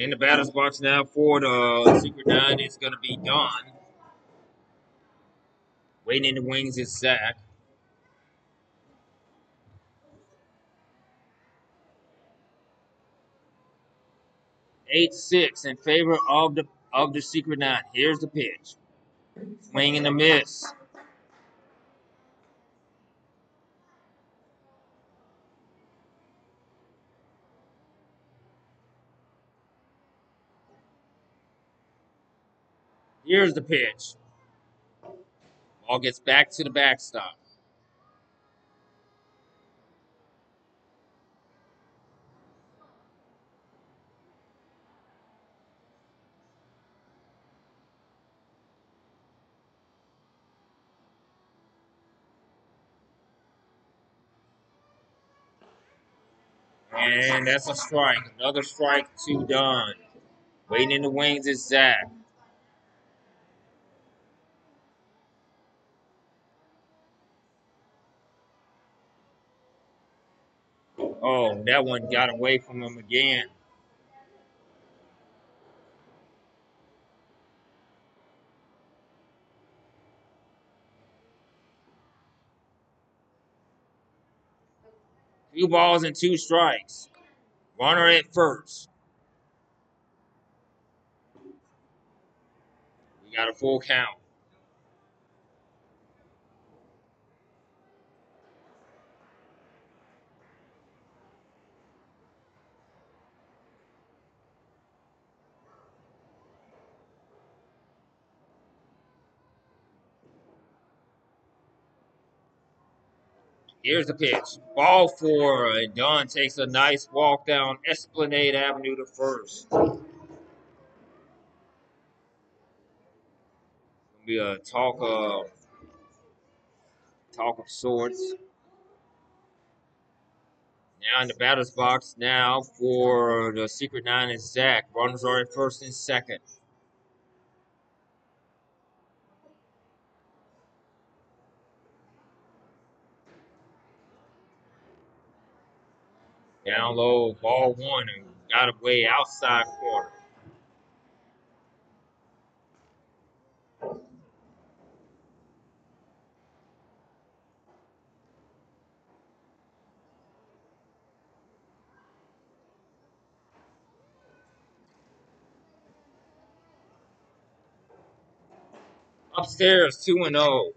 In the batter's box now for the Secret Nine is going to be Don. Waiting in the wings is Zach. Eight six in favor of the of the Secret Nine. Here's the pitch. Swing and a miss. Here's the pitch. Ball gets back to the backstop. And that's a strike. Another strike to Don. Waiting in the wings is Zach. Oh, that one got away from him again. Two balls and two strikes. Runner at first. We got a full count. Here's the pitch. Ball four. And Don takes a nice walk down Esplanade Avenue to first. Be a talk of talk of sorts. Now in the batter's box now for the Secret Nine is Zach. Runners are at first and second. Down low, ball one, and got away outside corner. Upstairs, 2 and 0.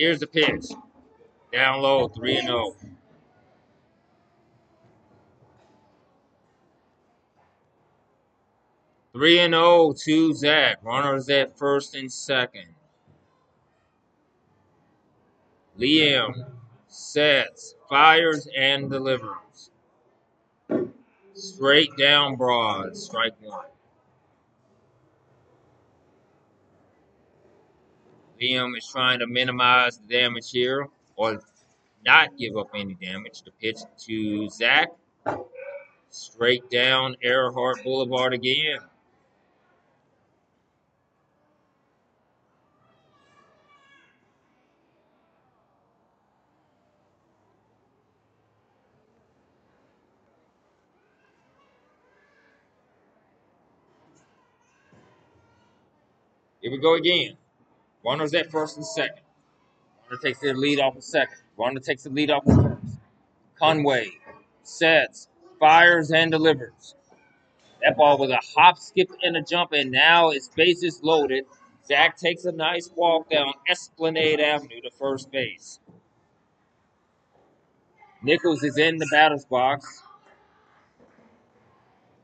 Here's the pitch. Down low, 3 and 0. Three and zero to Zach. Runners at first and second. Liam sets, fires, and delivers. Straight down broad, strike one. Liam is trying to minimize the damage here or not give up any damage. The pitch to Zach. Straight down Earhart Boulevard again. Here we go again. Runners at first and second. Runner takes the lead off of second. Runner takes the lead off of first. Conway sets, fires, and delivers. That ball was a hop, skip, and a jump, and now it's bases loaded. Zach takes a nice walk down Esplanade Avenue to first base. Nichols is in the batter's box.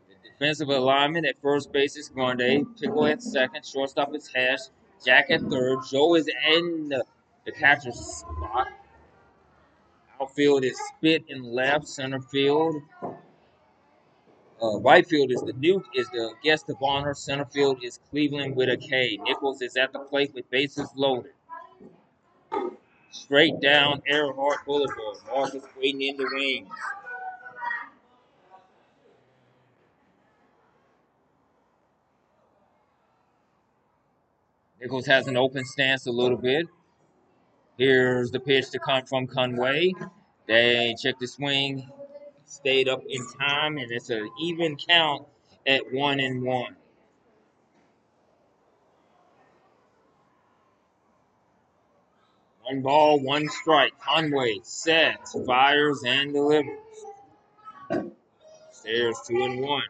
The defensive alignment at first base is Grande. Pickle at second. Shortstop is Hash. Jack at third. Joe is in the, the catcher's spot. Outfield is Spit in left. Center field. Uh, right field is the new is the guest of honor. Center field is Cleveland with a K. Nichols is at the plate with bases loaded. Straight down Earhart Boulevard. Marcus waiting in the wings. Nichols has an open stance a little bit. Here's the pitch to come from Conway. They check the swing, stayed up in time, and it's an even count at one and one. One ball, one strike. Conway sets, fires, and delivers. There's two and one.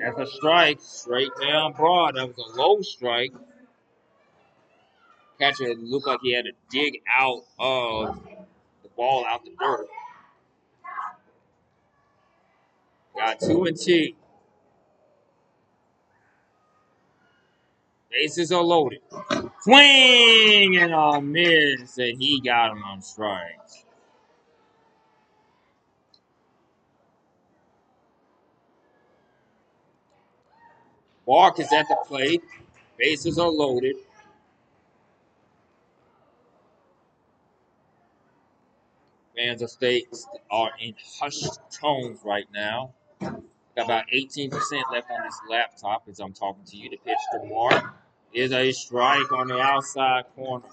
That's a strike, straight down broad. That was a low strike. Catcher looked like he had to dig out of the ball out the dirt. Got two and two. Bases are loaded. Swing and a miss, and he got him on strikes. Mark is at the plate. Bases are loaded. Fans of states are in hushed tones right now. Got about 18% left on this laptop as I'm talking to you. The pitch to Mark is a strike on the outside corner.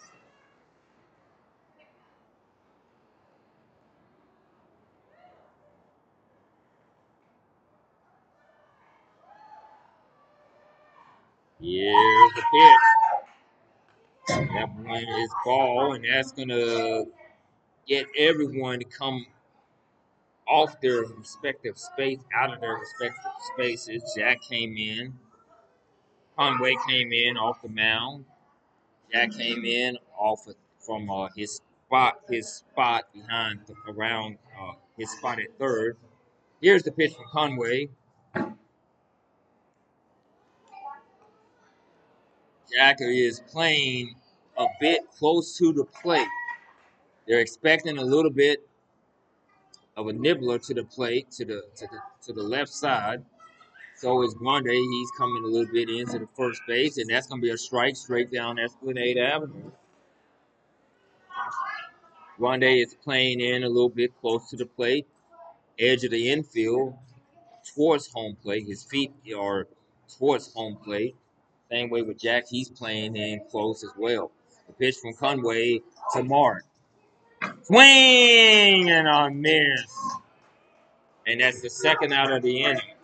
Here's the pitch. That one is ball, and that's gonna get everyone to come off their respective space, out of their respective spaces. Jack came in. Conway came in off the mound. Jack came in off of, from uh, his spot, his spot behind, around uh, his spot at third. Here's the pitch from Conway. Jack is playing a bit close to the plate. They're expecting a little bit of a nibbler to the plate, to the to the to the left side. So is Grande. He's coming a little bit into the first base, and that's going to be a strike straight down Esplanade Avenue. Grande is playing in a little bit close to the plate, edge of the infield, towards home plate. His feet are towards home plate. Same way with Jack, he's playing in close as well. The pitch from Conway to Mark. Swing and a miss. And that's the second out of the inning.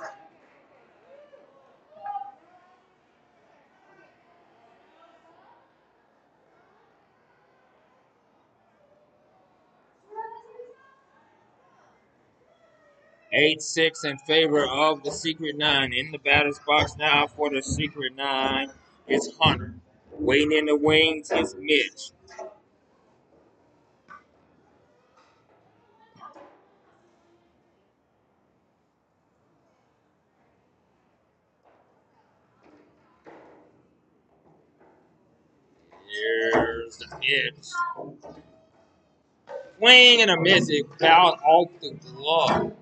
Eight six in favor of the Secret Nine. In the batter's box now for the Secret Nine is Hunter. Waiting in the wings is Mitch. Here's the pitch. Swing and a miss. It fouled off the glove.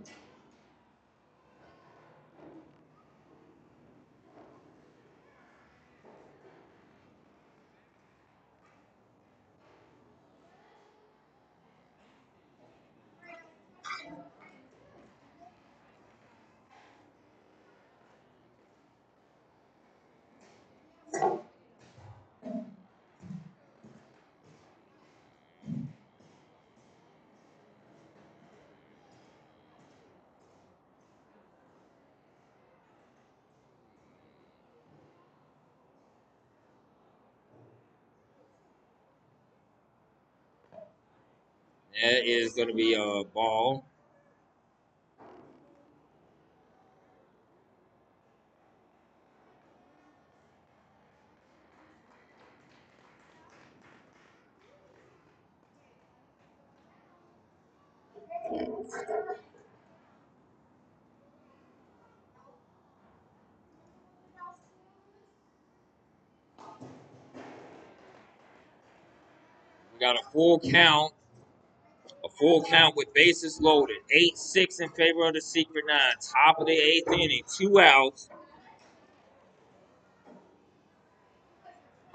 That is going to be a ball. We got a full count. Full count with bases loaded. 8 6 in favor of the Secret Nine. Top of the eighth inning. Two outs.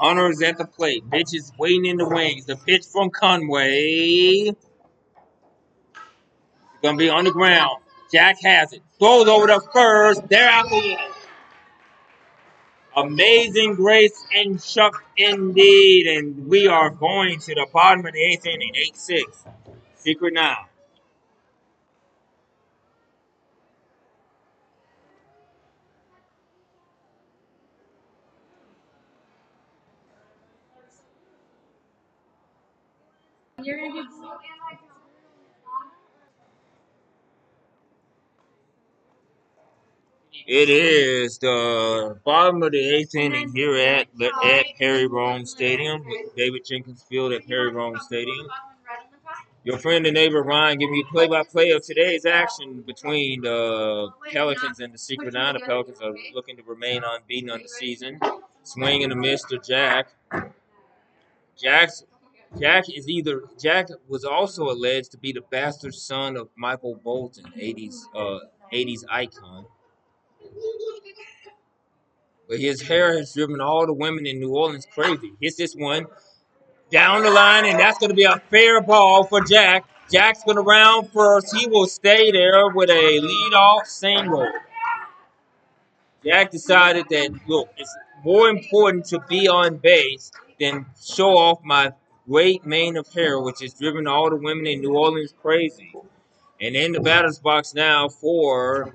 Hunter is at the plate. Pitch is waiting in the wings. The pitch from Conway. To be on the ground. Jack has it. Throws over the first. They're out the inning. Amazing grace and Chuck indeed. And we are going to the bottom of the eighth inning. 8 6. Secret now. You're gonna do. It is the bottom of the eighth inning here at at Perry Roehm Stadium, David Jenkins Field at Perry Roehm Stadium. Your friend and neighbor Ryan giving you play-by-play of today's action between the Pelicans and the Secret Nine. The Pelicans are looking to remain unbeaten on the season. Swing and a miss to Jack. Jack's Jack is either Jack was also alleged to be the bastard son of Michael Bolton, 80s uh 80s icon. But his hair has driven all the women in New Orleans crazy. Hits this one down the line, and that's going to be a fair ball for Jack. Jack's going to round first. He will stay there with a lead-off single. Jack decided that, look, it's more important to be on base than show off my great mane of hair, which has driven all the women in New Orleans crazy. And in the batter's box now for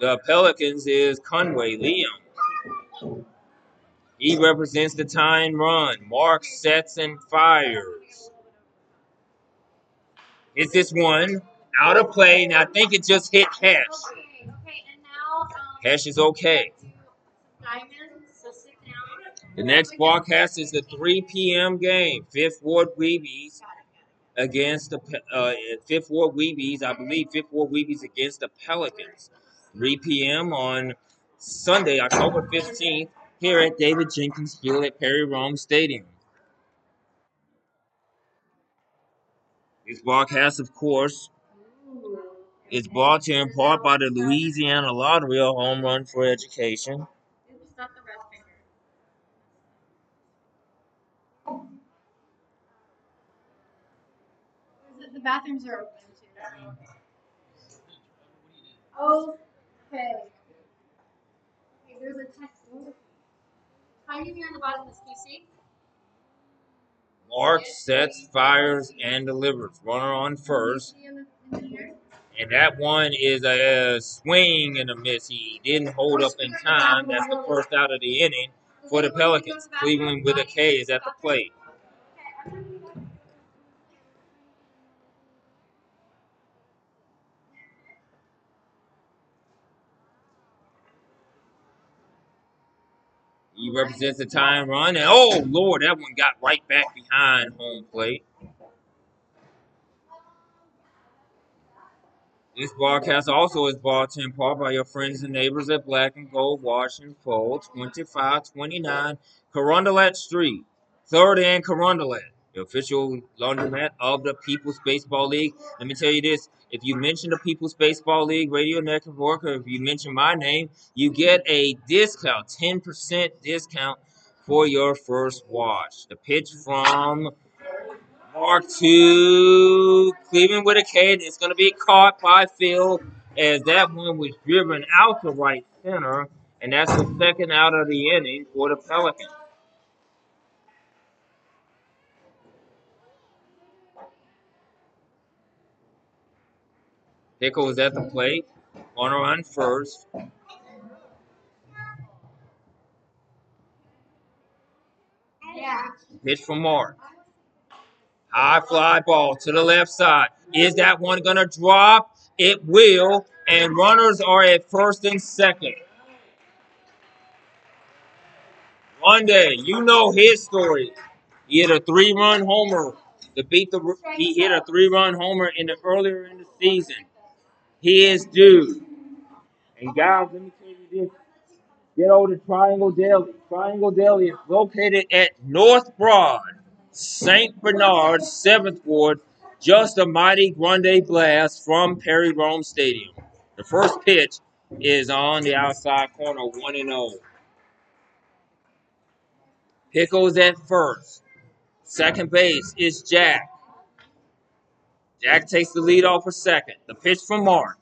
the Pelicans is Conway Liam. He represents the tying run. Mark sets and fires. Is this one out of play? And I think it just hit Hesh. Okay, okay, and now. Um, Hesh is okay. Diamond, so sit down. The next broadcast is the 3 p.m. game. Fifth Ward Weebies against the uh, Fifth Ward Weebies. I believe Fifth Ward Weebies against the Pelicans. 3 p.m. on Sunday, October 15th, here at David Jenkins Field at Perry Roehm Stadium. This broadcast, of course, is brought to you in part by the Louisiana Lottery, a home run for education. The bathrooms are open too. Okay. Okay, there's a text. Find me on the bottom of this QC. Mark sets, fires, and delivers. Runner on first. In the, in the ear. And that one is a, swing and a miss. He didn't hold up in time. That's the first out of the inning for the Pelicans. Cleveland with a K is at the plate. He represents the time run. And oh, Lord, that one got right back behind home plate. This broadcast also is brought to in part by your friends and neighbors at Black and Gold Wash and Fold, 2529 Carondelet Street, 3rd and Carondelet, the official laundromat of the People's Baseball League. Let me tell you this if you mention the People's Baseball League Radio Network, or if you mention my name, you get a discount, 10% discount for your first watch. The pitch from Mark to Cleveland with a K. It's going to be caught by Phil as that one was driven out to right center, and that's the second out of the inning for the Pelicans. Pickle is at the plate. Runner on first. Yeah. Pitch from Mark. High fly ball to the left side. Is that one gonna drop? It will. And runners are at first and second. One day, you know his story. He hit a three-run homer to beat the. He hit a three-run homer in the earlier in the season. He is due. And guys, let me tell you this. Get over to Triangle Deli. Triangle Deli is located at North Broad, St. Bernard, 7th Ward, just a mighty grande blast from Perry Roehm Stadium. The first pitch is on the outside corner, 1 and 0. Pickles at first. Second base is Jack. Jack takes the lead off for second. The pitch from Mark.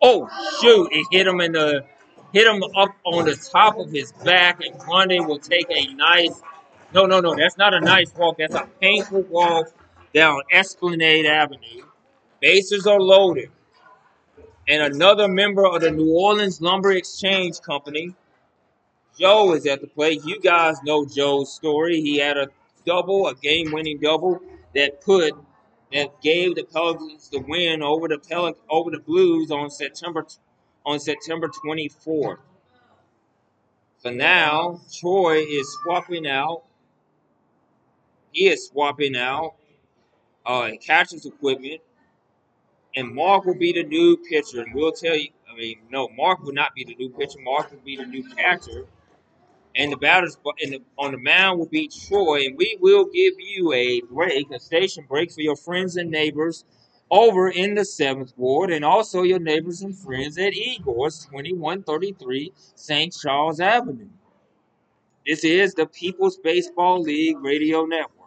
Oh shoot! It hit him in the hit him up on the top of his back, and Grundy will take a nice. No, no, no. That's not a nice walk. That's a painful walk down Esplanade Avenue. Bases are loaded, and another member of the New Orleans Lumber Exchange Company, Joe, is at the plate. You guys know Joe's story. He had a double, a game-winning double that put that gave the Pelicans the win over the Pelic over the Blues on September on September 24th. So now Troy is swapping out. He is swapping out uh, catcher's equipment, and Mark will be the new pitcher. And we'll tell you. I mean, no, Mark will not be the new pitcher. Mark will be the new catcher. And the batters in the, on the mound will be Troy, and we will give you a break, a station break for your friends and neighbors over in the seventh ward, and also your neighbors and friends at Igor's, 2133 St. Charles Avenue. This is the People's Baseball League Radio Network.